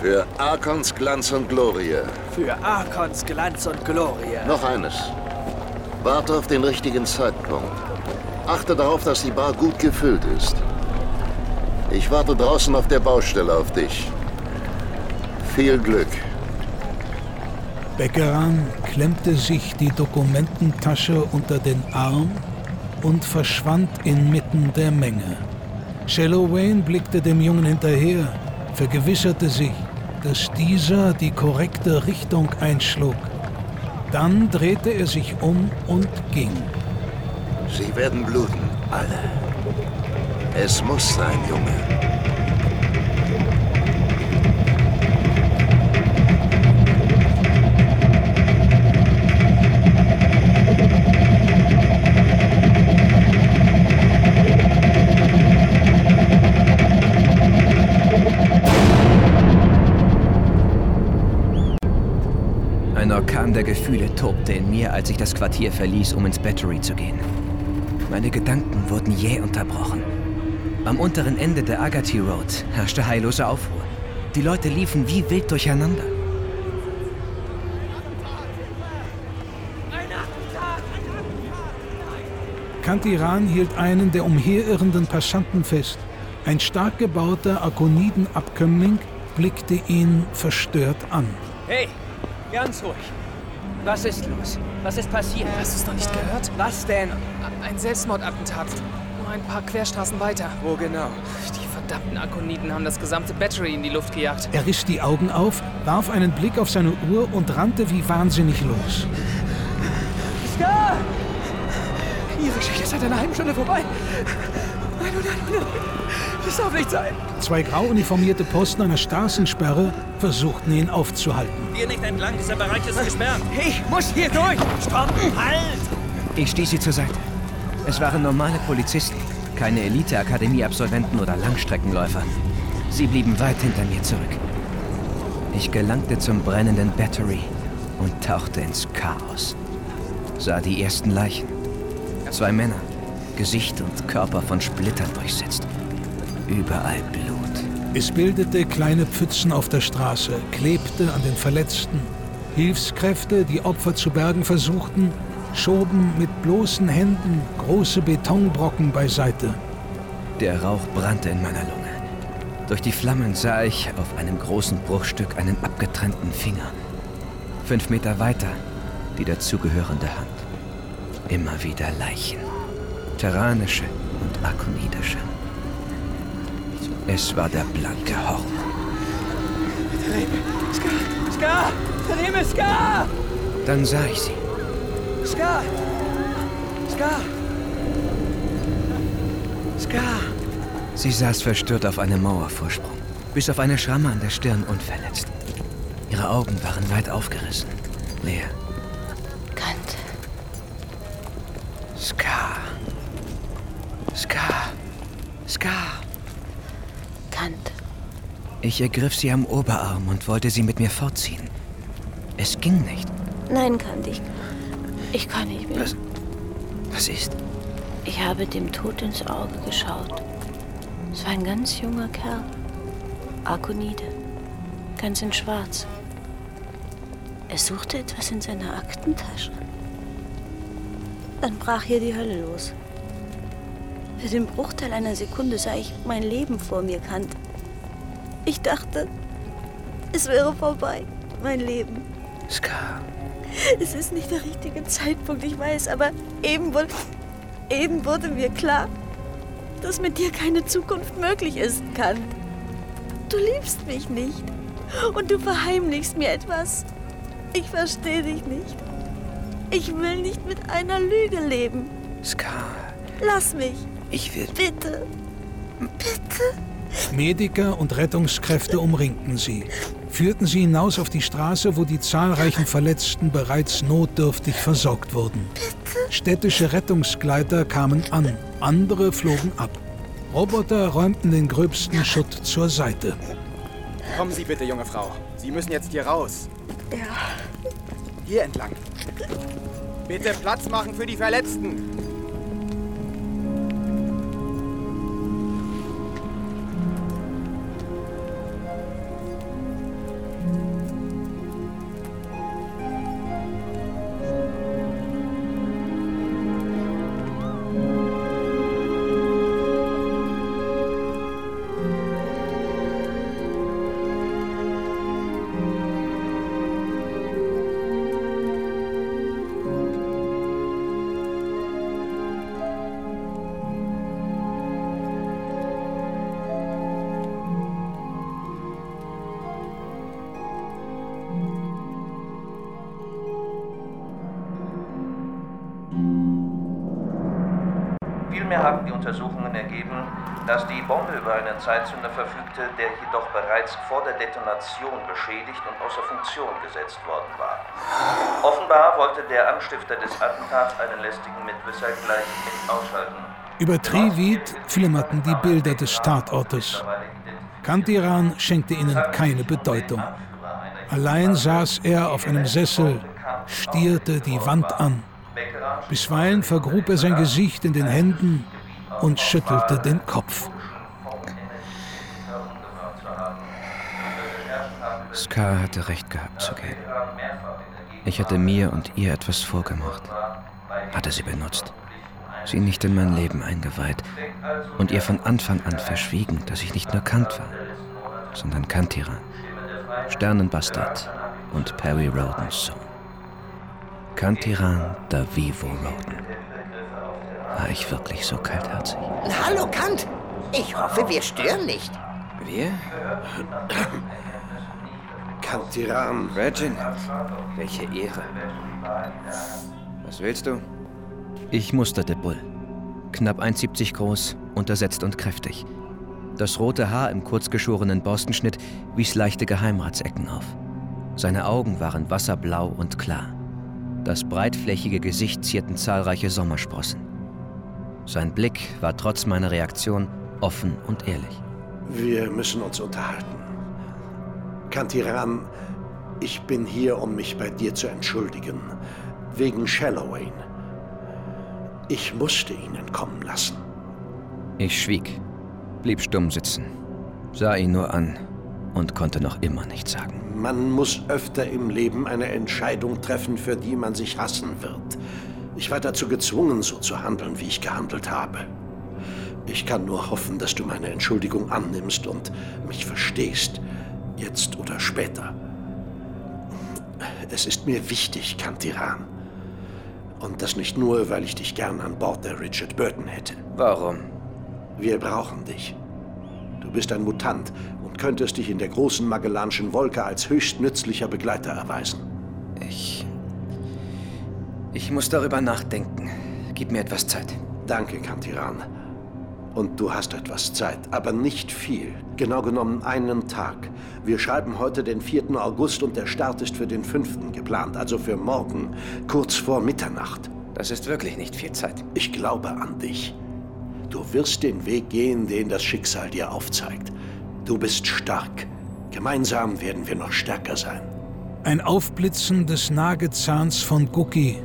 Für Arkons Glanz und Glorie. Für Arkons Glanz und Glorie. Noch eines. Warte auf den richtigen Zeitpunkt. Achte darauf, dass die Bar gut gefüllt ist. Ich warte draußen auf der Baustelle auf dich. Viel Glück. Beckeran klemmte sich die Dokumententasche unter den Arm und verschwand inmitten der Menge. Wayne blickte dem Jungen hinterher, vergewisserte sich, dass dieser die korrekte Richtung einschlug. Dann drehte er sich um und ging. Sie werden bluten, alle. Es muss sein, Junge. Der Gefühle tobte in mir, als ich das Quartier verließ, um ins Battery zu gehen. Meine Gedanken wurden jäh unterbrochen. Am unteren Ende der Agati Road herrschte heillose Aufruhr. Die Leute liefen wie wild durcheinander. Kantiran hielt einen der umherirrenden Passanten fest. Ein stark gebauter Akoniden-Abkömmling blickte ihn verstört an. Hey, ganz ruhig. Was ist los? Was ist passiert? Hast du es noch nicht gehört? Was denn? Ein Selbstmordattentat. Nur ein paar Querstraßen weiter. Wo genau? Die verdammten Akoniden haben das gesamte Battery in die Luft gejagt. Er riss die Augen auf, warf einen Blick auf seine Uhr und rannte wie wahnsinnig los. Scar! Ihre Geschichte ist seit einer halben Stunde vorbei. Nein, nein, nein, nein. Das darf nicht sein. Zwei grau uniformierte Posten einer Straßensperre versuchten ihn aufzuhalten. Hier nicht entlang, dieser Bereich ist gesperrt. Ich muss hier durch! Stopp! Halt! Ich stieß sie zur Seite. Es waren normale Polizisten, keine Elite-Akademie-Absolventen oder Langstreckenläufer. Sie blieben weit hinter mir zurück. Ich gelangte zum brennenden Battery und tauchte ins Chaos. Sah die ersten Leichen. Zwei Männer, Gesicht und Körper von Splittern durchsetzt. Überall Blut. Es bildete kleine Pfützen auf der Straße, klebte an den Verletzten. Hilfskräfte, die Opfer zu bergen versuchten, schoben mit bloßen Händen große Betonbrocken beiseite. Der Rauch brannte in meiner Lunge. Durch die Flammen sah ich auf einem großen Bruchstück einen abgetrennten Finger. Fünf Meter weiter die dazugehörende Hand. Immer wieder Leichen. Terranische und akonidische. Es war der blanke Horn. Ska! Ska! Ska! Dann sah ich sie. Ska! Ska! Ska! Sie saß verstört auf einem Mauervorsprung, bis auf eine Schramme an der Stirn unverletzt. Ihre Augen waren weit aufgerissen, leer. Ich ergriff sie am Oberarm und wollte sie mit mir fortziehen. Es ging nicht. Nein, Kant, ich, ich kann nicht mehr. Was, was ist? Ich habe dem Tod ins Auge geschaut. Es war ein ganz junger Kerl. Arkonide. Ganz in Schwarz. Er suchte etwas in seiner Aktentasche. Dann brach hier die Hölle los. Für den Bruchteil einer Sekunde sah ich mein Leben vor mir, Kant. Ich dachte, es wäre vorbei, mein Leben. Ska. Es ist nicht der richtige Zeitpunkt, ich weiß, aber eben wurde, eben wurde mir klar, dass mit dir keine Zukunft möglich ist, Kant. Du liebst mich nicht und du verheimlichst mir etwas. Ich verstehe dich nicht. Ich will nicht mit einer Lüge leben. Ska. Lass mich. Ich will. Bitte. Bitte. Mediker und Rettungskräfte umringten sie, führten sie hinaus auf die Straße, wo die zahlreichen Verletzten bereits notdürftig versorgt wurden. Städtische Rettungsgleiter kamen an, andere flogen ab. Roboter räumten den gröbsten Schutt zur Seite. Kommen Sie bitte, junge Frau. Sie müssen jetzt hier raus. Ja. Hier entlang. Bitte Platz machen für die Verletzten. Zeitzünder verfügte, der jedoch bereits vor der Detonation beschädigt und außer Funktion gesetzt worden war. Offenbar wollte der Anstifter des Attentats einen lästigen Mitwisser gleich mit ausschalten. Über Trivit flimmerten die Bilder des Tatortes. Kantiran schenkte ihnen keine Bedeutung. Allein saß er auf einem Sessel, stierte die Wand an. Bisweilen vergrub er sein Gesicht in den Händen und schüttelte den Kopf. Scar hatte recht gehabt zu gehen. Ich hatte mir und ihr etwas vorgemacht, hatte sie benutzt, sie nicht in mein Leben eingeweiht und ihr von Anfang an verschwiegen, dass ich nicht nur Kant war, sondern Kantiran, Sternenbastard und Perry Rodens Sohn. Kantiran da Vivo Roden. War ich wirklich so kaltherzig? Hallo, Kant. Ich hoffe, wir stören nicht. Wir? Kantiran. Reginald. Welche Ehre. Was willst du? Ich musterte Bull. Knapp 1,70 groß, untersetzt und kräftig. Das rote Haar im kurzgeschorenen Borstenschnitt wies leichte Geheimratsecken auf. Seine Augen waren wasserblau und klar. Das breitflächige Gesicht zierten zahlreiche Sommersprossen. Sein Blick war trotz meiner Reaktion offen und ehrlich. Wir müssen uns unterhalten. Kantiran, ich bin hier, um mich bei dir zu entschuldigen. Wegen Shallowayne. Ich musste ihn entkommen lassen. Ich schwieg, blieb stumm sitzen, sah ihn nur an und konnte noch immer nichts sagen. Man muss öfter im Leben eine Entscheidung treffen, für die man sich hassen wird. Ich war dazu gezwungen, so zu handeln, wie ich gehandelt habe. Ich kann nur hoffen, dass du meine Entschuldigung annimmst und mich verstehst, jetzt oder später. Es ist mir wichtig, Kantiran. Und das nicht nur, weil ich dich gern an Bord der Richard Burton hätte. Warum? Wir brauchen dich. Du bist ein Mutant und könntest dich in der großen Magellanschen Wolke als höchst nützlicher Begleiter erweisen. Ich. Ich muss darüber nachdenken. Gib mir etwas Zeit. Danke, Kantiran. Und du hast etwas Zeit, aber nicht viel. Genau genommen einen Tag. Wir schreiben heute den 4. August und der Start ist für den 5. geplant, also für morgen, kurz vor Mitternacht. Das ist wirklich nicht viel Zeit. Ich glaube an dich. Du wirst den Weg gehen, den das Schicksal dir aufzeigt. Du bist stark. Gemeinsam werden wir noch stärker sein. Ein Aufblitzen des Nagezahns von Guki.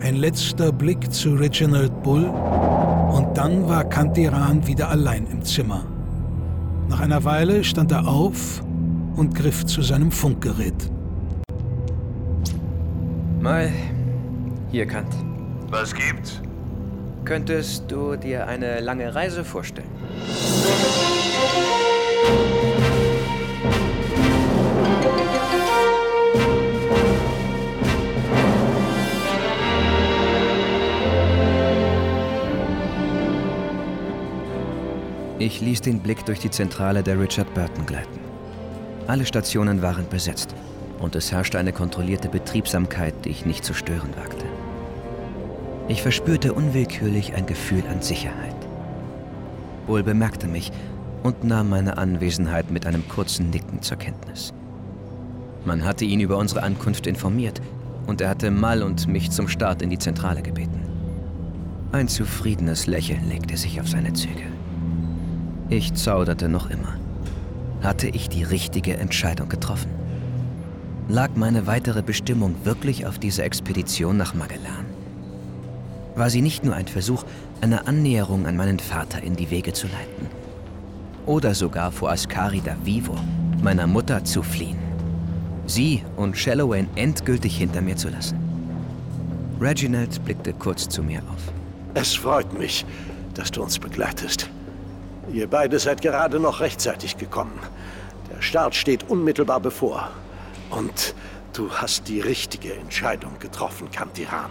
Ein letzter Blick zu Reginald Bull. Und dann war Kantiran wieder allein im Zimmer. Nach einer Weile stand er auf und griff zu seinem Funkgerät. Mal, hier Kant. Was gibt's? Könntest du dir eine lange Reise vorstellen? Ich ließ den Blick durch die Zentrale der Richard Burton gleiten. Alle Stationen waren besetzt und es herrschte eine kontrollierte Betriebsamkeit, die ich nicht zu stören wagte. Ich verspürte unwillkürlich ein Gefühl an Sicherheit. Bull bemerkte mich und nahm meine Anwesenheit mit einem kurzen Nicken zur Kenntnis. Man hatte ihn über unsere Ankunft informiert und er hatte Mal und mich zum Start in die Zentrale gebeten. Ein zufriedenes Lächeln legte sich auf seine Züge. Ich zauderte noch immer. Hatte ich die richtige Entscheidung getroffen? Lag meine weitere Bestimmung wirklich auf dieser Expedition nach Magellan? War sie nicht nur ein Versuch, eine Annäherung an meinen Vater in die Wege zu leiten? Oder sogar vor Ascari da Vivo, meiner Mutter, zu fliehen? Sie und Shallowain endgültig hinter mir zu lassen? Reginald blickte kurz zu mir auf. Es freut mich, dass du uns begleitest. Ihr beide seid gerade noch rechtzeitig gekommen. Der Start steht unmittelbar bevor. Und du hast die richtige Entscheidung getroffen, Kantiran.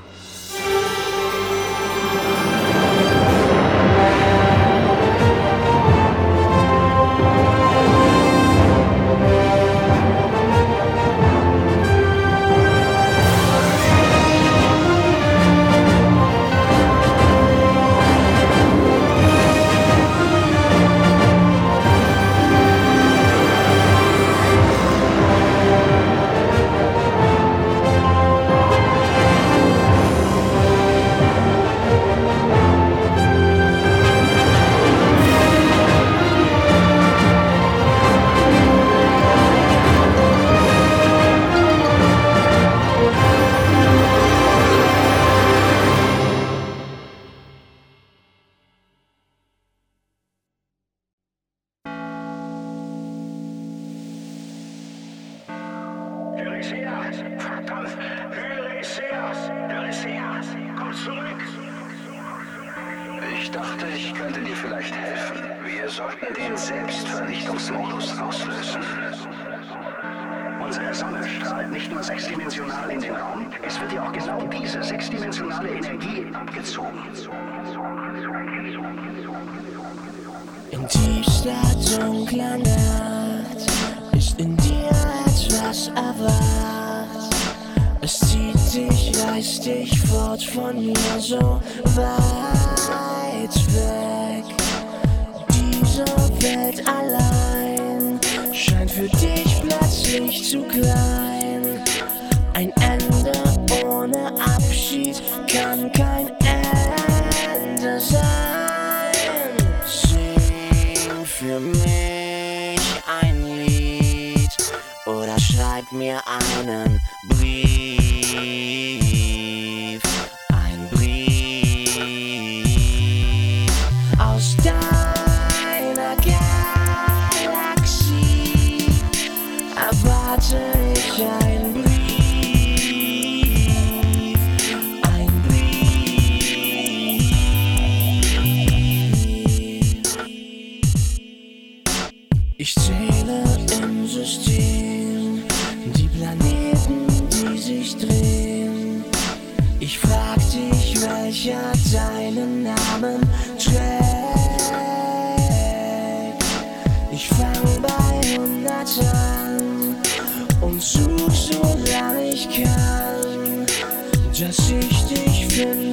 dass ich dich finde.